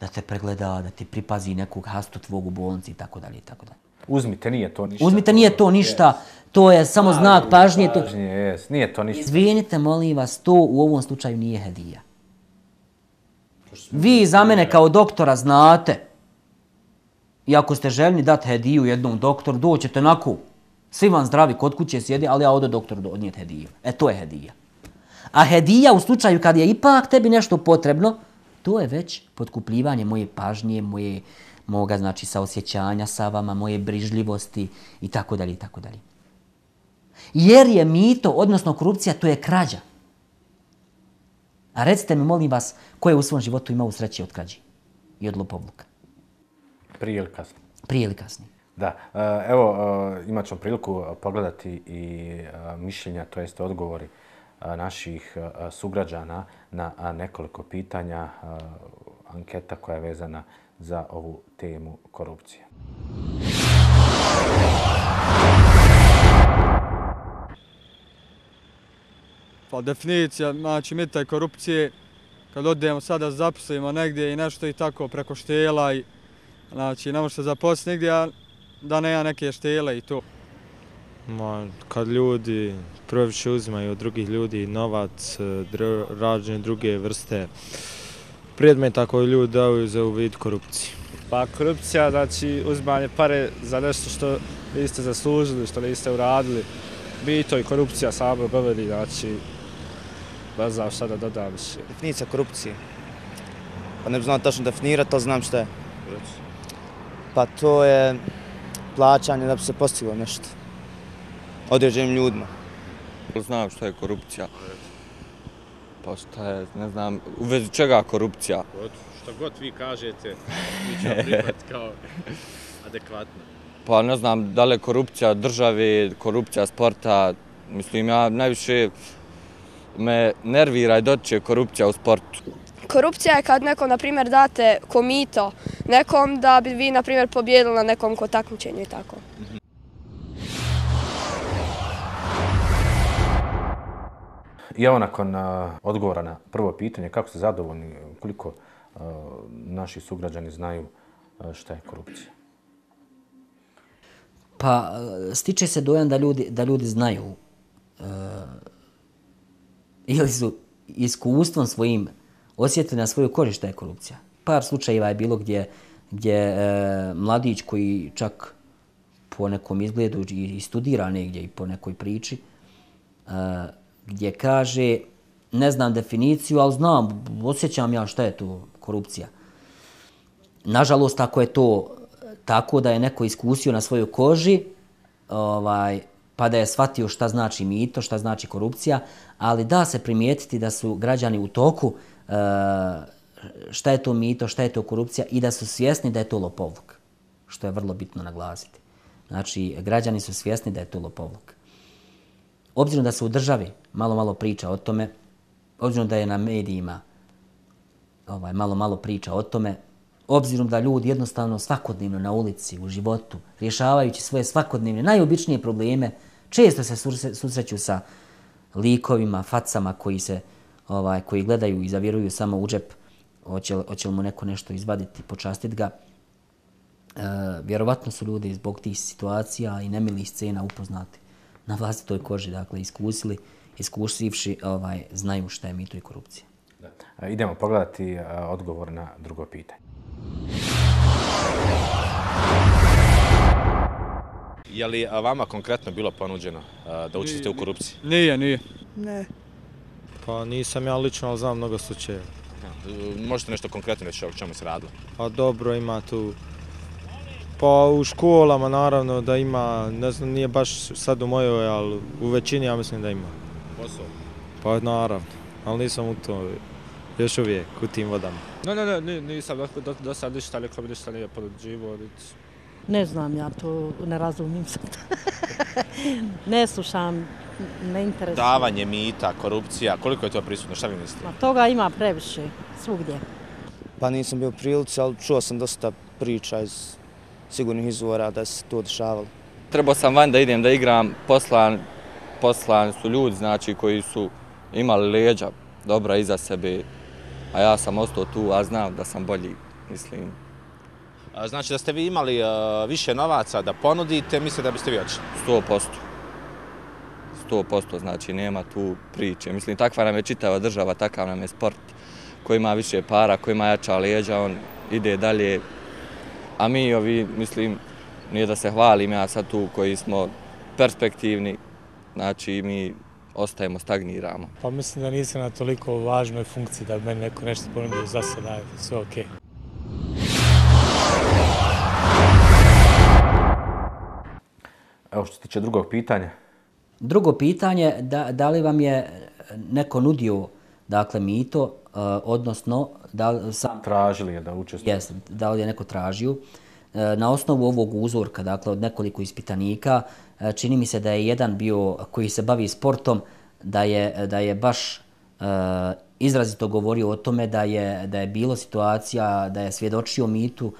da te pregleda, da ti pripazi nekog hastu tvog u bolnici i tako dalje i tako dalje.
Uzmite, nije to ništa.
Uzmite, nije to ništa, to je samo znak pažnje. To...
Pažnje, jes, nije to ništa.
Izvinite, molim vas, to u ovom slučaju nije hedija. Vi za mene kao doktora znate, i ako ste željni dati hediju jednom doktoru, doćete onako, svi vam zdravi kod kuće sjedi, ali ja ovdje doktoru odnijeti hediju. E, to je hedija. A hedija u slučaju kad je ipak tebi nešto potrebno, to je već podkupljivanje moje pažnje, moje, moga znači saosjećanja sa vama, moje brižljivosti i tako dalje i tako dalje. Jer je mito, odnosno korupcija, to je krađa. A recite mi, molim vas, ko je u svom životu imao sreće od krađi i od lopovluka?
Prije ili kasnije?
Prije ili kasnije.
Da, e, evo, e, imat ćemo priliku pogledati i mišljenja, to jeste odgovori naših sugrađana na nekoliko pitanja, anketa koja je vezana za ovu temu korupcije.
Pa definicija, znači mi taj korupcije, kad odemo sada zaposlimo negdje i nešto i tako preko štela i znači ne može se zaposliti nigdje da nema neke štele i to.
Ma, kad ljudi previše uzimaju od drugih ljudi novac, dr rađene druge vrste predmeta koje ljudi daju za uvid korupciji.
Pa korupcija, znači uzimanje pare za nešto što niste zaslužili, što niste uradili. Bi to i korupcija samo govori, znači ne znam šta da dodam više.
Definicija korupcije. Pa ne znam tačno definirati, ali znam šta je. Pa to je plaćanje da bi se postiglo nešto određenim ljudima.
Znam šta je korupcija. Pa šta je, ne znam, u vezi čega korupcija?
God, što god vi kažete, mi ćemo prihvatiti kao adekvatno.
Pa ne znam, da li je korupcija države, korupcija sporta, mislim ja najviše me nervira i doće korupcija u sportu.
Korupcija je kad nekom, na primjer, date komito nekom da bi vi, na primjer, pobjedili na nekom kotakmičenju i tako.
I evo nakon odgovora na prvo pitanje, kako ste zadovoljni, koliko uh, naši sugrađani znaju šta je korupcija?
Pa, stiče se dojam da ljudi, da ljudi znaju uh, ili su iskustvom svojim osjetili na svoju koži šta je korupcija. Par slučajeva je bilo gdje, gdje e, mladić koji čak po nekom izgledu i studira negdje i po nekoj priči, e, gdje kaže, ne znam definiciju, ali znam, osjećam ja šta je to korupcija. Nažalost, ako je to eh, tako da je neko iskusio na svojoj koži, ovaj, pa da je shvatio šta znači mito, šta znači korupcija, ali da se primijetiti da su građani u toku eh, šta je to mito, šta je to korupcija i da su svjesni da je to lopovluk, što je vrlo bitno naglasiti. Znači, građani su svjesni da je to lopovluk. Obzirom da se u državi malo malo priča o tome, obzirom da je na medijima ovaj, malo malo priča o tome, obzirom da ljudi jednostavno svakodnevno na ulici, u životu, rješavajući svoje svakodnevne, najobičnije probleme, često se susreću sa likovima, facama koji se ovaj koji gledaju i zavjeruju samo u džep, hoće, hoće li mu neko nešto izvaditi, počastiti ga. E, vjerovatno su ljudi zbog tih situacija i nemilih scena upoznati na vlastitoj koži, dakle, iskusili, iskusivši, ovaj, znaju šta je mito i korupcija.
Da. Idemo pogledati odgovor na drugo pitanje.
Je li vama konkretno bilo ponuđeno da učite u korupciji?
Nije, nije.
Ne.
Pa nisam ja lično, ali znam mnogo slučajeva.
Možete nešto konkretno reći o čemu se radilo?
Pa dobro, ima tu... Pa u školama naravno da ima, ne znam, nije baš sad u mojoj, ali u većini ja mislim da ima.
Posao?
Pa naravno, ali nisam u to još uvijek u tim vodama.
Ne, ne, ne, ni- nisam do, do, do sad ništa, niko mi ništa nije ponuđivo, niti
Ne znam, ja to ne razumijem sad. ne slušam, ne interesujem.
Davanje mita, korupcija, koliko je to prisutno, šta vi mislite?
Ma toga ima previše, svugdje.
Pa nisam bio prilici, ali čuo sam dosta priča iz sigurnih izvora da se to dešavalo.
Trebao sam van da idem da igram, poslan, poslan su ljudi znači koji su imali leđa dobra iza sebe, a ja sam ostao tu, a znam da sam bolji, mislim.
A, Znači da ste vi imali e, više novaca da ponudite, mislite da biste vi očili?
100%. 100% znači nema tu priče. Mislim, takva nam je čitava država, takav nam je sport koji ima više para, koji ima jača leđa, on ide dalje. A mi ovi, mislim, nije da se hvalim ja sad tu koji smo perspektivni, znači mi ostajemo, stagniramo.
Pa mislim da nisam na toliko važnoj funkciji da bi meni neko nešto ponudio za sada, ajde, sve okej.
Evo što se tiče drugog pitanja,
Drugo pitanje, da, da li vam je neko nudio dakle mito, uh, odnosno da li sam
tražili je da učestvuju.
Jeste, da li je neko tražio. E, E, na osnovu ovog uzorka, dakle od nekoliko ispitanika, e, čini mi se da je jedan bio koji se bavi sportom, da je, da je baš e, izrazito govorio o tome da je, da je bilo situacija, da je svjedočio mitu,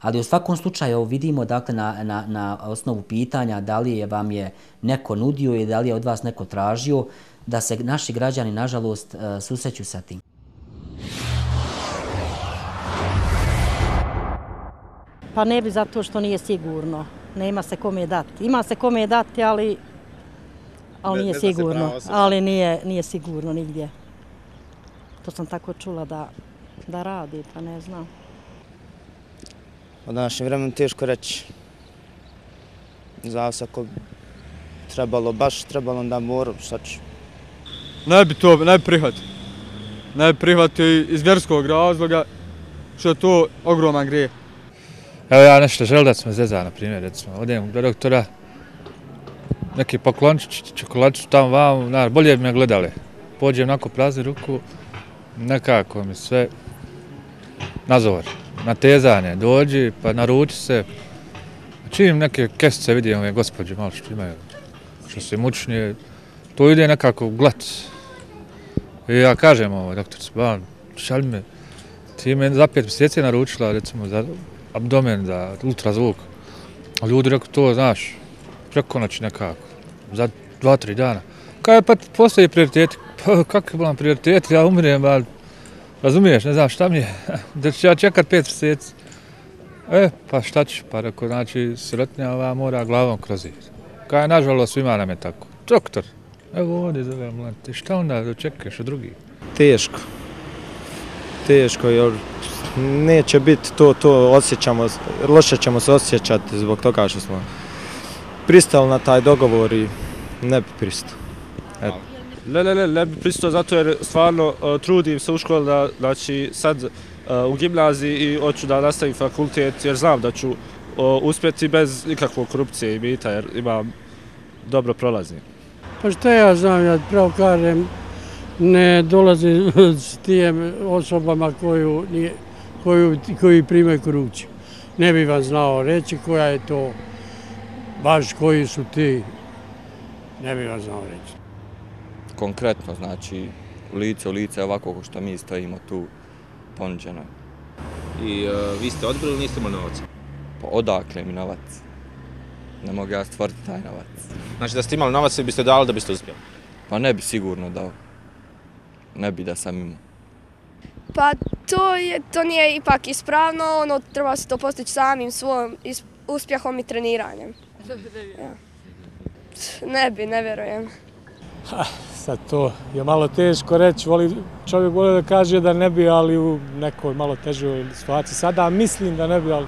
ali u svakom slučaju vidimo dakle na, na, na osnovu pitanja da li je vam je neko nudio i da li je od vas neko tražio, da se naši građani nažalost e, susreću sa tim.
Pa ne bi zato što nije sigurno. Nema se kome dati. Ima se kome dati, ali, ali
Ne-
nije
ne
sigurno. Ali nije, nije sigurno nigdje. To sam tako čula da, da radi, pa ne znam.
U današnjem vremenu teško reći. Zavisi ako bi trebalo, baš trebalo onda moram, šta ću.
Ne bi to, ne bi prihvatio. Ne bi prihvatio iz vjerskog razloga, što je to ogroman grijeh.
Evo ja nešto želim da smo zeza, na primjer, recimo, odem do doktora, neki poklončić, čokoladić tamo vam, na, bolje bi me gledali. Pođem onako prazni ruku, nekako mi sve nazor, natezanje, dođi pa naruči se. Znači, Čim neke kesice vidim ove gospođe malo što imaju, što se mučnije, to ide nekako glat. I ja kažem ovo, doktor, ba, šalj me, ti me za pet mjeseci naručila, recimo, za abdomen, da ultrazvuk. Ljudi rekao, to znaš, preko nekako, za dva, tri dana. Kaj pa postoji prioriteti? Pa kakvi bolam prioriteti, ja umirem, ali razumiješ, ne znam šta mi je, da ću ja čekat pet mjeseci. E, pa šta ću, pa rekao, znači, sretnja ova mora glavom kroz zid. Kaj, nažalost, svima nam je tako. Doktor, evo ovdje zove mlante, šta onda da čekaš od drugih?
Teško. Teško, jer neće biti to, to osjećamo, loše ćemo se osjećati zbog toga što smo pristali na taj dogovor i ne bi pristao. Eto.
Ne, ne, ne, ne bi pristao zato jer stvarno uh, trudim se u školi da, znači sad uh, u gimnaziji i hoću da nastavim fakultet jer znam da ću uh, uspjeti bez ikakvog korupcije i mita jer imam dobro prolazim.
Pa šta ja znam, ja pravo kažem, ne dolazi s tijem osobama koju, nije, koju, koji primaju korupciju. Ne bi vam znao reći koja je to, baš koji su ti, ne bi vam znao reći.
Konkretno, znači, lice u lice ovako ko što mi stojimo tu ponuđeno. je.
I e, vi ste odbili ili niste imali novaca?
Pa odakle mi novac? Ne mogu ja stvoriti taj novac.
Znači da ste imali novac, biste dali da biste uspjeli.
Pa ne bi sigurno dao. Ne bi da sam imao.
Pa to, je, to nije ipak ispravno, ono treba se to postići samim svojim is- uspjehom i treniranjem. Ja. Ne bi, ne vjerujem.
Sad to je malo teško reći, voli, čovjek voli da kaže da ne bi, ali u nekoj malo težoj situaciji. Sada mislim da ne bi, ali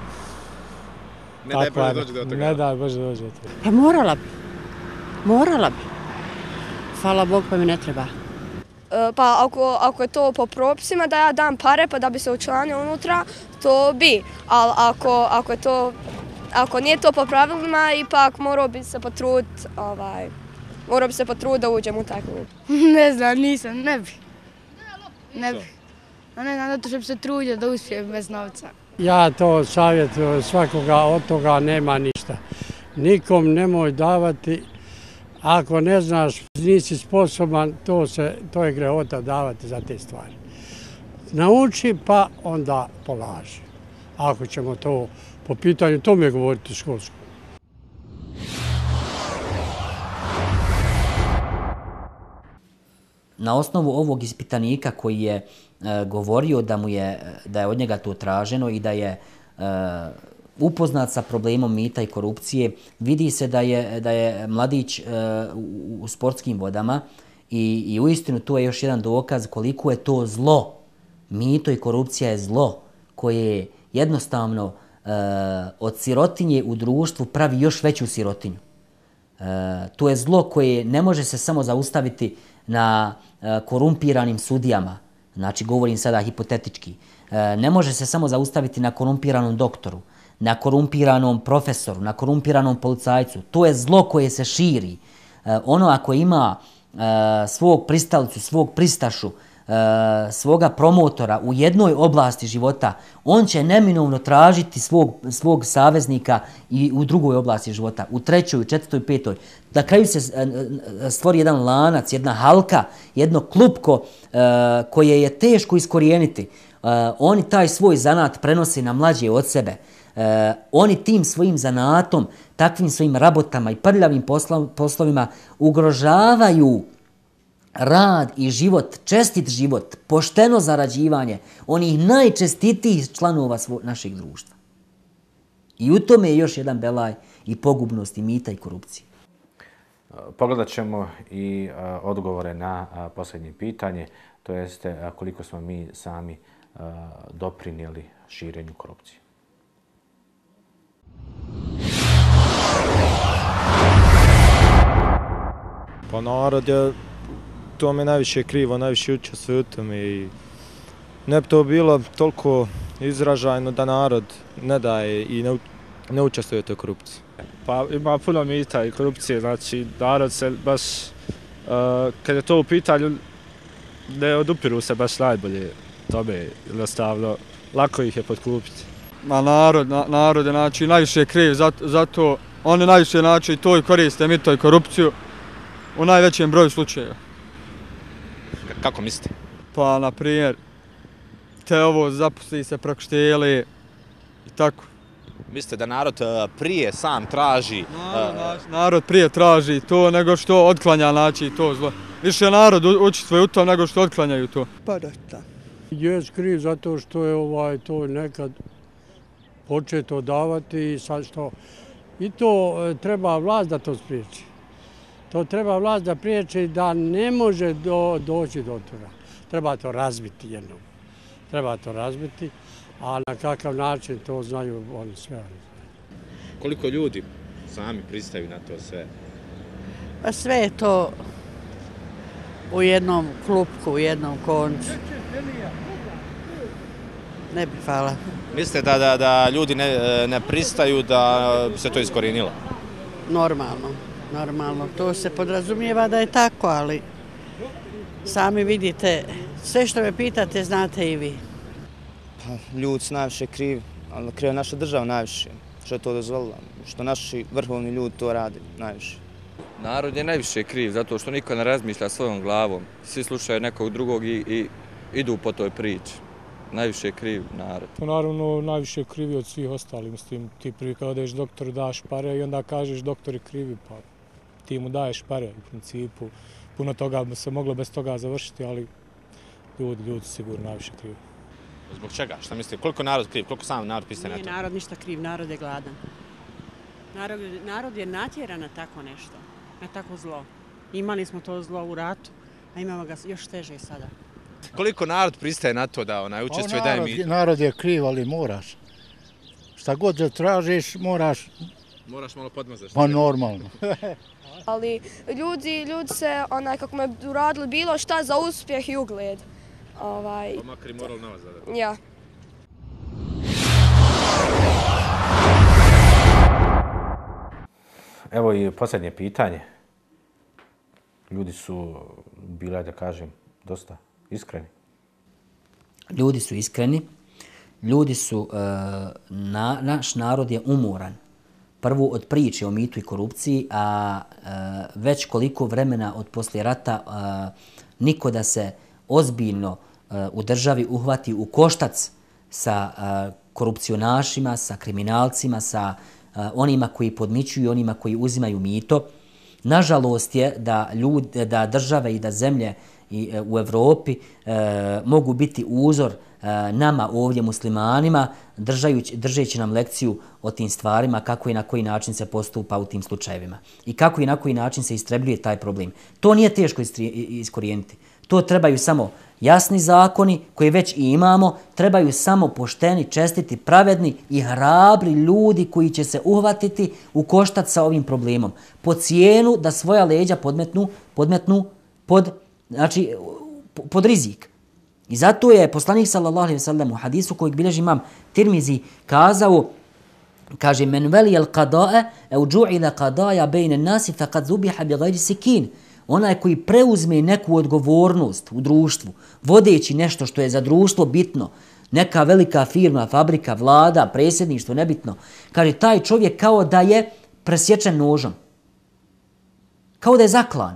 Ne daj Bože dođe do toga.
Ne daj Bože da dođe do toga.
Pa morala bi. Morala bi. Hvala Bog pa mi ne treba.
E, Pa ako, ako je to po propisima da ja dam pare pa da bi se učlanio unutra, to bi. Ali ako, ako je to, ako nije to po pravilima, ipak morao bi se potrud, ovaj, morao bi se potrud da uđem u taj klub.
ne znam, nisam, ne bi. Ne bi. A ne znam, zato što bi se trudio da uspije bez novca.
Ja to savjetujem svakoga, od toga nema ništa. Nikom nemoj davati, ako ne znaš, nisi sposoban, to, se, to je greota davati za te stvari. Nauči pa onda polaži. Ako ćemo to po pitanju tome govoriti školsko.
Na osnovu ovog ispitanika koji je e, govorio da mu je e, da je od njega to traženo i da je e, upoznat sa problemom mita i korupcije, vidi se da je da je mladić e, u, u sportskim vodama i i uistinu to je još jedan dokaz koliko je to zlo. Mito i korupcija je zlo koje jednostavno e, od sirotinje u društvu pravi još veću sirotinju. E, to je zlo koje ne može se samo zaustaviti na e, korumpiranim sudijama, znači govorim sada hipotetički, e, ne može se samo zaustaviti na korumpiranom doktoru, na korumpiranom profesoru, na korumpiranom policajcu. To je zlo koje se širi. E, ono ako ima e, svog pristalicu, svog pristašu, e, svoga promotora u jednoj oblasti života, on će neminovno tražiti svog, svog saveznika i u drugoj oblasti života, u trećoj, četvrtoj, petoj. Da kraju se e, stvori jedan lanac, jedna halka, jedno klupko koje je teško iskorijeniti. Oni taj svoj zanat prenose na mlađe od sebe. Eh, oni tim svojim zanatom, takvim svojim rabotama i prljavim poslovima ugrožavaju rad i život, čestit život, pošteno zarađivanje onih najčestitijih članova svo, našeg društva. I u tome je još jedan belaj i pogubnost i mita i korupcije.
Pogledat ćemo i odgovore na posljednje pitanje, to jeste koliko smo mi sami doprinijeli širenju korupcije.
Pa narod je to mi najviše krivo, najviše učestvuje u tome i ne bi to bilo toliko izražajno da narod ne daje i ne, ne učestvuje u toj korupciji.
Pa ima puno mita i korupcije, znači narod se baš, uh, kad je to u pitanju, ne odupiru se baš najbolje tome, jednostavno, lako ih je podkupiti.
Ma narod, na, narod je znači, najviše kriv, zato, zato oni najviše znači, to i koriste mito i korupciju u najvećem broju slučajeva.
Kako mislite?
Pa, na primjer, te ovo zapusti se preko štijeli i tako.
Mislite da narod uh, prije sam traži...
Narod, uh, narod prije traži to nego što otklanja znači to zlo. Više narod učestvuje u tom nego što otklanjaju to.
Pa da ta. Je kriv zato što je ovaj to nekad početo davati i sad što... I to e, treba vlast da to spriječi. To treba vlast da priječi da ne može do, doći do toga. Treba to razbiti jednom. Treba to razbiti, a na kakav način to znaju oni sve. Oni
Koliko ljudi sami pristaju na to sve?
Pa sve je to u jednom klupku, u jednom koncu. Ne bi hvala.
Mislite da, da, da ljudi ne, ne pristaju da se to iskorinilo?
Normalno normalno. To se podrazumijeva da je tako, ali sami vidite, sve što me pitate znate i vi.
Pa, ljudi su najviše krivi, ali kriva naša država najviše. Što je to dozvolila? Što naši vrhovni ljudi to radi najviše.
Narod je najviše kriv zato što niko ne razmišlja svojom glavom. Svi slušaju nekog drugog i, i idu po toj priči. Najviše je kriv narod.
To naravno najviše je krivi od svih ostalih. Mislim, ti prvi kada odeš doktor daš pare i onda kažeš doktor je krivi, pa ti mu daješ pare u principu. Puno toga bi se moglo bez toga završiti, ali ljudi, ljudi sigurno najviše krivi.
Zbog čega? Šta mislite? Koliko narod kriv? Koliko sam narod piste na to?
Nije narod ništa kriv, narod je gladan. Narod, narod je natjeran na tako nešto, na tako zlo. Imali smo to zlo u ratu, a imamo ga još teže sada.
Koliko narod pristaje na to da onaj učestvuje
daje
mi?
Narod je kriv, ali moraš. Šta god da tražiš, moraš
Moraš malo podmazaš.
Pa normalno.
Ali ljudi, ljudi se, onaj, kako me uradili bilo šta za uspjeh i ugled. Ovaj...
Pa makar i moral na vas zadati.
Ja.
Evo i posljednje pitanje. Ljudi su bili, da kažem, dosta iskreni.
Ljudi su iskreni, ljudi su, e, na, naš narod je umoran. Prvo od priče o mitu i korupciji, a e, već koliko vremena od poslije rata e, niko da se ozbiljno e, u državi uhvati u koštac sa e, korupcionašima, sa kriminalcima, sa e, onima koji podmićuju onima koji uzimaju mito. Nažalost je da, ljud, da države i da zemlje i, e, u Evropi e, mogu biti uzor e, nama ovdje muslimanima, držajući, držeći nam lekciju o tim stvarima, kako i na koji način se postupa u tim slučajevima. I kako i na koji način se istrebljuje taj problem. To nije teško iskorijeniti. To trebaju samo jasni zakoni koje već i imamo, trebaju samo pošteni, čestiti, pravedni i hrabri ljudi koji će se uhvatiti u koštac sa ovim problemom. Po cijenu da svoja leđa podmetnu, podmetnu pod, znači, pod rizik. I zato je poslanik sallallahu alejhi ve sellem u hadisu kojeg bilježi imam Tirmizi kazao kaže men veli al qada'a au ju'ila qada'a bayna an-nas faqad zubiha bighayri sikin onaj koji preuzme neku odgovornost u društvu, vodeći nešto što je za društvo bitno, neka velika firma, fabrika, vlada, presjedništvo, nebitno, kaže, taj čovjek kao da je presječen nožom. Kao da je zaklan.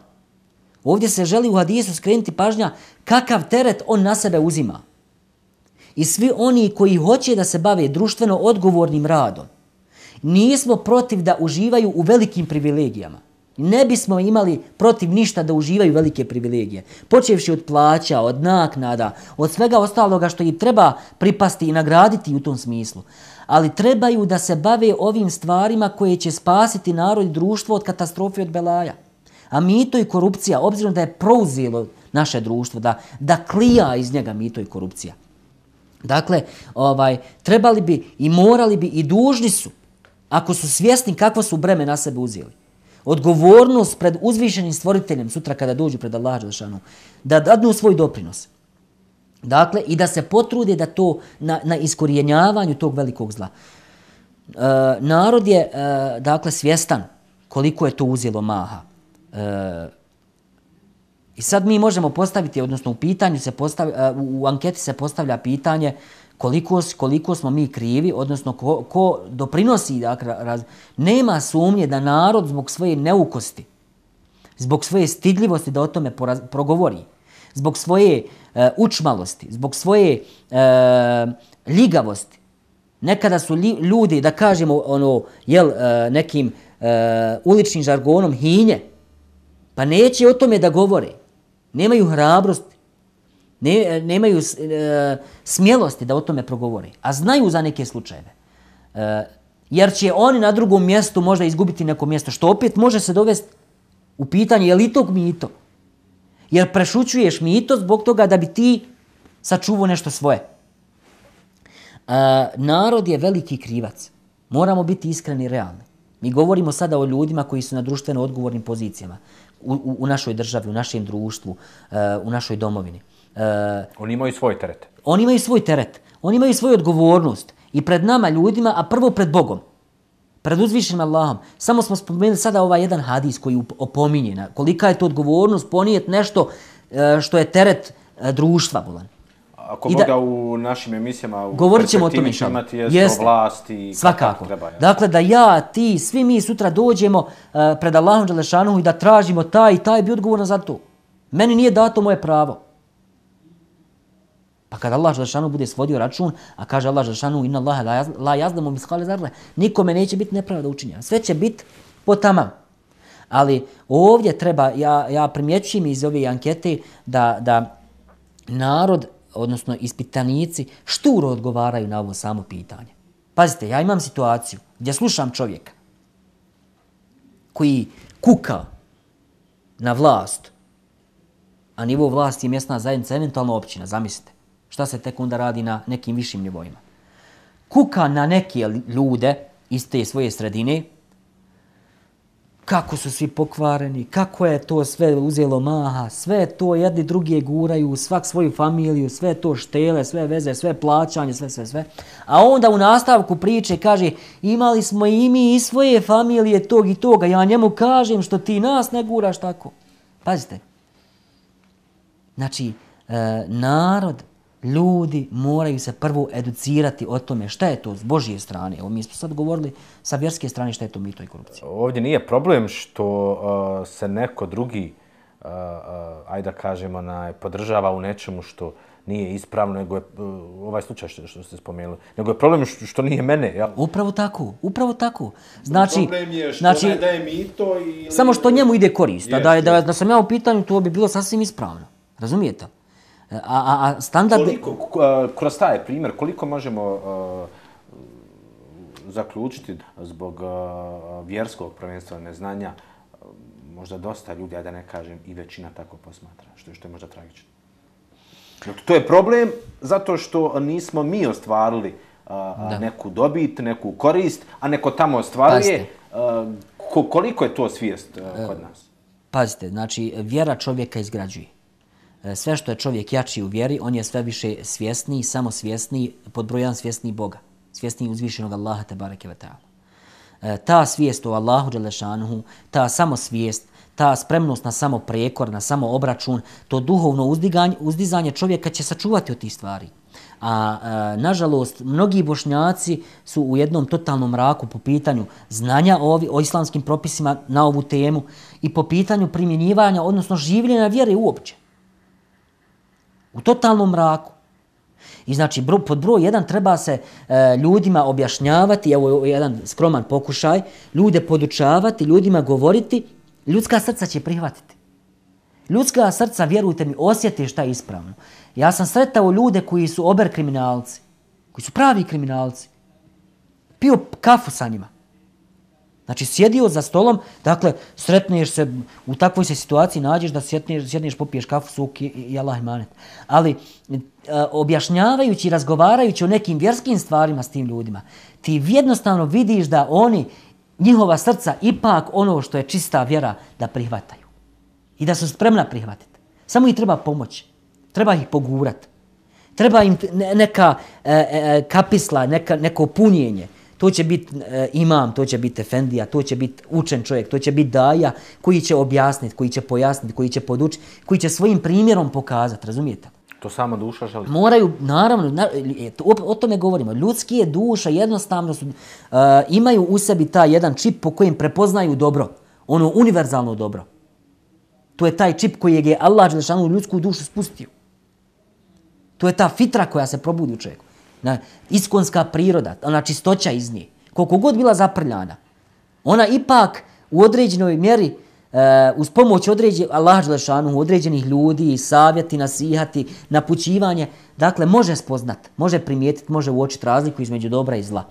Ovdje se želi u hadisu skrenuti pažnja kakav teret on na sebe uzima. I svi oni koji hoće da se bave društveno odgovornim radom, nismo protiv da uživaju u velikim privilegijama. Ne bismo imali protiv ništa da uživaju velike privilegije. Počevši od plaća, od naknada, od svega ostaloga što im treba pripasti i nagraditi u tom smislu. Ali trebaju da se bave ovim stvarima koje će spasiti narod i društvo od katastrofe od Belaja. A mito i korupcija, obzirom da je prouzilo naše društvo, da, da klija iz njega mito i korupcija. Dakle, ovaj, trebali bi i morali bi i dužni su, ako su svjesni kakvo su breme na sebe uzeli odgovornost pred uzvišenim stvoriteljem sutra kada dođu pred Allah Đelšanu, da dadnu svoj doprinos. Dakle, i da se potrude da to na, na iskorijenjavanju tog velikog zla. E, narod je, e, dakle, svjestan koliko je to uzelo maha. E, I sad mi možemo postaviti, odnosno u pitanju se postavi, u anketi se postavlja pitanje, koliko, koliko smo mi krivi, odnosno ko, ko doprinosi, dakle, raz, nema sumnje da narod zbog svoje neukosti, zbog svoje stidljivosti da o tome poraz, progovori, zbog svoje e, učmalosti, zbog svoje e, ljigavosti, nekada su li, ljudi, da kažemo ono, jel, e, nekim e, uličnim žargonom hinje, pa neće o tome da govore, nemaju hrabrosti, ne, nemaju e, smjelosti da o tome progovori, a znaju za neke slučajeve. E, jer će oni na drugom mjestu možda izgubiti neko mjesto, što opet može se dovesti u pitanje je li tog mito. Jer prešućuješ mito zbog toga da bi ti sačuvao nešto svoje. E, narod je veliki krivac. Moramo biti iskreni i realni. Mi govorimo sada o ljudima koji su na društveno odgovornim pozicijama u, u, našoj državi, u našem društvu, e, u našoj domovini.
Uh, oni imaju svoj teret.
Oni imaju svoj teret. Oni imaju svoju odgovornost. I pred nama ljudima, a prvo pred Bogom. Pred uzvišenim Allahom. Samo smo spomenuli sada ovaj jedan hadis koji opominje kolika je to odgovornost ponijeti nešto e, što je teret e, društva, Bulan.
Ako Boga da, u našim emisijama u
govorit ćemo o tome
što imati jest vlasti
svakako.
Treba, ja.
Dakle, da ja, ti, svi mi sutra dođemo uh, pred Allahom Đelešanu i da tražimo taj i taj bi odgovorno za to. Meni nije dato moje pravo. Pa kad Allah Želešanu bude svodio račun, a kaže Allah Želešanu, inna Allahe la jazdamo miskale zarle, nikome neće biti nepravda učinjena. Sve će biti po tamam. Ali ovdje treba, ja, ja primjećujem iz ove ankete da, da narod, odnosno ispitanici, šturo odgovaraju na ovo samo pitanje. Pazite, ja imam situaciju gdje slušam čovjeka koji kuka na vlast, a nivo vlasti je mjesna zajednica, eventualno općina, zamislite šta se tek onda radi na nekim višim nivoima. Kuka na neke ljude iz te svoje sredine, kako su svi pokvareni, kako je to sve uzelo maha, sve to jedni drugi guraju, svak svoju familiju, sve to štele, sve veze, sve plaćanje, sve, sve, sve. A onda u nastavku priče kaže, imali smo i mi i svoje familije tog i toga, ja njemu kažem što ti nas ne guraš tako. Pazite. Znači, e, narod, Ljudi moraju se prvo educirati o tome šta je to s Božije strane. Evo mi smo sad govorili sa vjerske strane šta je to mito i korupcija.
Ovdje nije problem što uh, se neko drugi, uh, uh, ajde da kažemo, na, podržava u nečemu što nije ispravno, nego je uh, ovaj slučaj što, što ste spomenuli, nego je problem što, što nije mene. Ja.
Upravo tako, upravo tako. Znači,
Problem je što
znači,
ne daje mito i...
Samo što njemu ide korist. Da, da, da, da sam ja u pitanju, to bi bilo sasvim ispravno. Razumijete? A, a, a standard...
Koliko, kroz taj primjer, koliko možemo uh, zaključiti zbog uh, vjerskog prvenstva neznanja, možda dosta ljudi, ajde da ne kažem, i većina tako posmatra, što je, što je možda tragično. To je problem zato što nismo mi ostvarili uh,
Da.
neku dobit, neku korist, a neko tamo ostvaruje. Ko, koliko je to svijest uh, kod nas?
Pazite, znači, vjera čovjeka izgrađuje. E, sve što je čovjek jači u vjeri, on je sve više svjesniji, samo svjesniji, pod broj svjesniji Boga. Svjesniji uzvišenog Allaha tabareke ve ta'ala. E, Ta svijest o Allahu Đelešanuhu, ta samosvijest, ta spremnost na samo prekor, na samo obračun, to duhovno uzdiganje, uzdizanje čovjeka će sačuvati od tih stvari. A, e, nažalost, mnogi bošnjaci su u jednom totalnom mraku po pitanju znanja o, ovi, o islamskim propisima na ovu temu i po pitanju primjenjivanja, odnosno življenja vjere uopće. U totalnom mraku. I znači, bro, pod broj jedan treba se e, ljudima objašnjavati, evo je jedan skroman pokušaj, ljude podučavati, ljudima govoriti, ljudska srca će prihvatiti. Ljudska srca, vjerujte mi, osjeti šta je ispravno. Ja sam sretao ljude koji su ober kriminalci, koji su pravi kriminalci. Pio kafu sa njima. Znači, sjedio za stolom, dakle, sretneš se, u takvoj se situaciji nađeš da sjetneš, sjedneš, popiješ kafu, suk i, i Allah imanet. Ali, e, objašnjavajući, razgovarajući o nekim vjerskim stvarima s tim ljudima, ti jednostavno vidiš da oni, njihova srca, ipak ono što je čista vjera, da prihvataju. I da su spremna prihvatiti. Samo ih treba pomoći. Treba ih pogurati. Treba im neka e, e, e, kapisla, neka, neko punjenje. To će biti e, imam, to će biti efendija, to će biti učen čovjek, to će biti daja koji će objasniti, koji će pojasniti, koji će podučiti, koji će svojim primjerom pokazati, razumijete?
To samo duša želi.
Moraju, naravno, na, e, o, o tome govorimo, ljudski je duša, jednostavno su, uh, imaju u sebi taj jedan čip po kojem prepoznaju dobro, ono univerzalno dobro. To je taj čip koji je Allah Đelešanu u ljudsku dušu spustio. To je ta fitra koja se probudi u čovjeku. Na, iskonska priroda, ona čistoća iz nje. Koliko god bila zaprljana, ona ipak u određenoj mjeri Uh, uz pomoć određe, Allah Đelešanu, određenih ljudi, savjeti, nasihati, napućivanje, dakle, može spoznat, može primijetiti, može uočiti razliku između dobra i zla.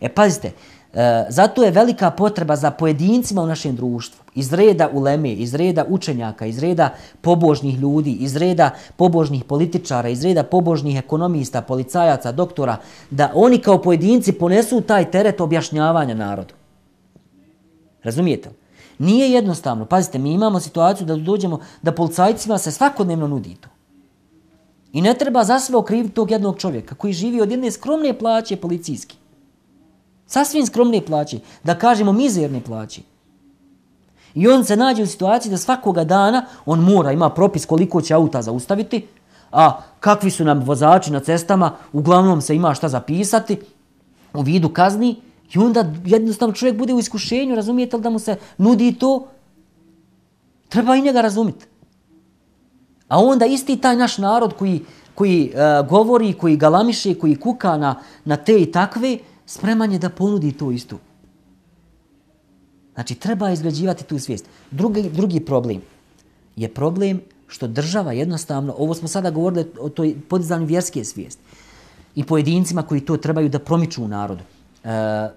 E, pazite, E, zato je velika potreba za pojedincima u našem društvu, iz reda uleme, iz reda učenjaka, iz reda pobožnih ljudi, iz reda pobožnih političara, iz reda pobožnih ekonomista, policajaca, doktora, da oni kao pojedinci ponesu taj teret objašnjavanja narodu. Razumijete li? Nije jednostavno. Pazite, mi imamo situaciju da dođemo da policajcima se svakodnevno nudi to. I ne treba za sve okriviti tog jednog čovjeka koji živi od jedne skromne plaće policijski. Sasvim skromne plaće. Da kažemo mizerne plaće. I on se nađe u situaciji da svakoga dana on mora, ima propis koliko će auta zaustaviti, a kakvi su nam vozači na cestama, uglavnom se ima šta zapisati u vidu kazni i onda jednostavno čovjek bude u iskušenju, razumijete li da mu se nudi to? Treba i njega razumjeti. A onda isti taj naš narod koji, koji uh, govori, koji galamiše, koji kuka na, na te i takve, spreman je da ponudi tu istu. Znači, treba izgrađivati tu svijest. Drugi, drugi problem je problem što država jednostavno, ovo smo sada govorili o toj podizanju vjerske svijesti i pojedincima koji to trebaju da promiču u narodu. E,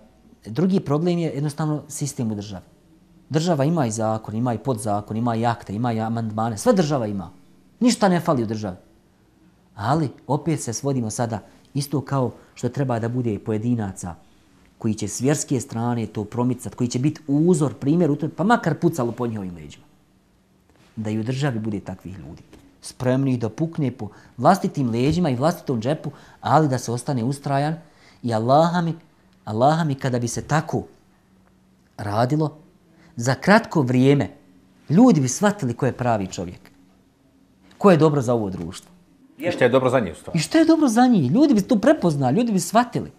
drugi problem je jednostavno sistem u državi. Država ima i zakon, ima i podzakon, ima i akte, ima i amandmane. Sve država ima. Ništa ne fali u državi. Ali opet se svodimo sada isto kao što treba da bude i pojedinaca koji će s vjerske strane to promicat, koji će biti uzor, primjer u tome, pa makar pucalo po njihovim leđima. Da i u državi bude takvih ljudi. Spremnih da pukne po vlastitim leđima i vlastitom džepu, ali da se ostane ustrajan i Allaha mi, Allaha mi kada bi se tako radilo, za kratko vrijeme ljudi bi shvatili ko je pravi čovjek. Ko je dobro za ovo društvo.
I što je dobro za njih, u stvari.
I što je dobro za njih? Ljudi bi to prepoznali, ljudi bi shvatili.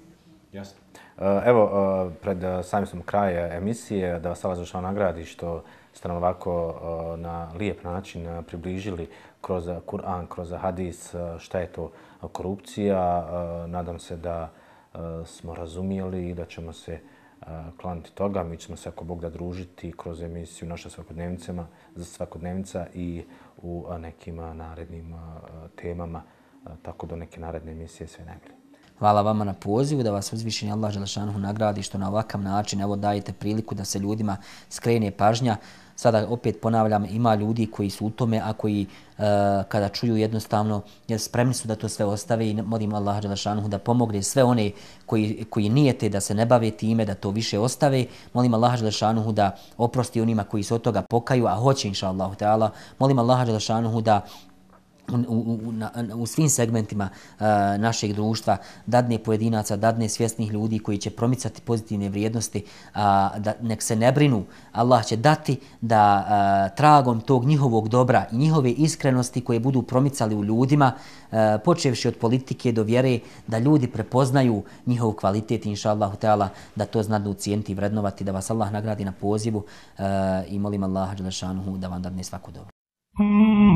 Jasno. E, Evo, e, pred e, samim smo kraj emisije, da vas Allah zašao nagradi što ste nam ovako na lijep način približili kroz Kur'an, kroz hadis, šta je to korupcija. Nadam se da smo razumijeli i da ćemo se klaniti toga. Mi ćemo se, ako Bog da, družiti kroz emisiju naša svakodnevnicama, za svakodnevnica i u nekim narednim temama, tako do neke naredne emisije sve najbolje.
Hvala vama na pozivu, da vas uzvišenje Allah Želešanuhu nagradi što na ovakav način evo dajete priliku da se ljudima skrene pažnja. Sada opet ponavljam, ima ljudi koji su u tome, a koji e, kada čuju jednostavno, jer spremni su da to sve ostave i molim Allah Đelešanuhu da pomogne sve one koji, koji nijete da se ne bave time, da to više ostave. Molim Allah Đelešanuhu da oprosti onima koji se od toga pokaju, a hoće inša Allahu Teala. Molim Allah Đelešanuhu da u, u, na, u svim segmentima uh, našeg društva dadne pojedinaca, dadne svjesnih ljudi koji će promicati pozitivne vrijednosti, a uh, da nek se ne brinu. Allah će dati da uh, tragom tog njihovog dobra i njihove iskrenosti koje budu promicali u ljudima, uh, počevši od politike do vjere, da ljudi prepoznaju njihov kvalitet, inša Allahu Teala, da to znadu ucijeniti i vrednovati, da vas Allah nagradi na pozivu uh, i molim Allaha Đelešanuhu da vam dadne svako dobro. Mm -hmm.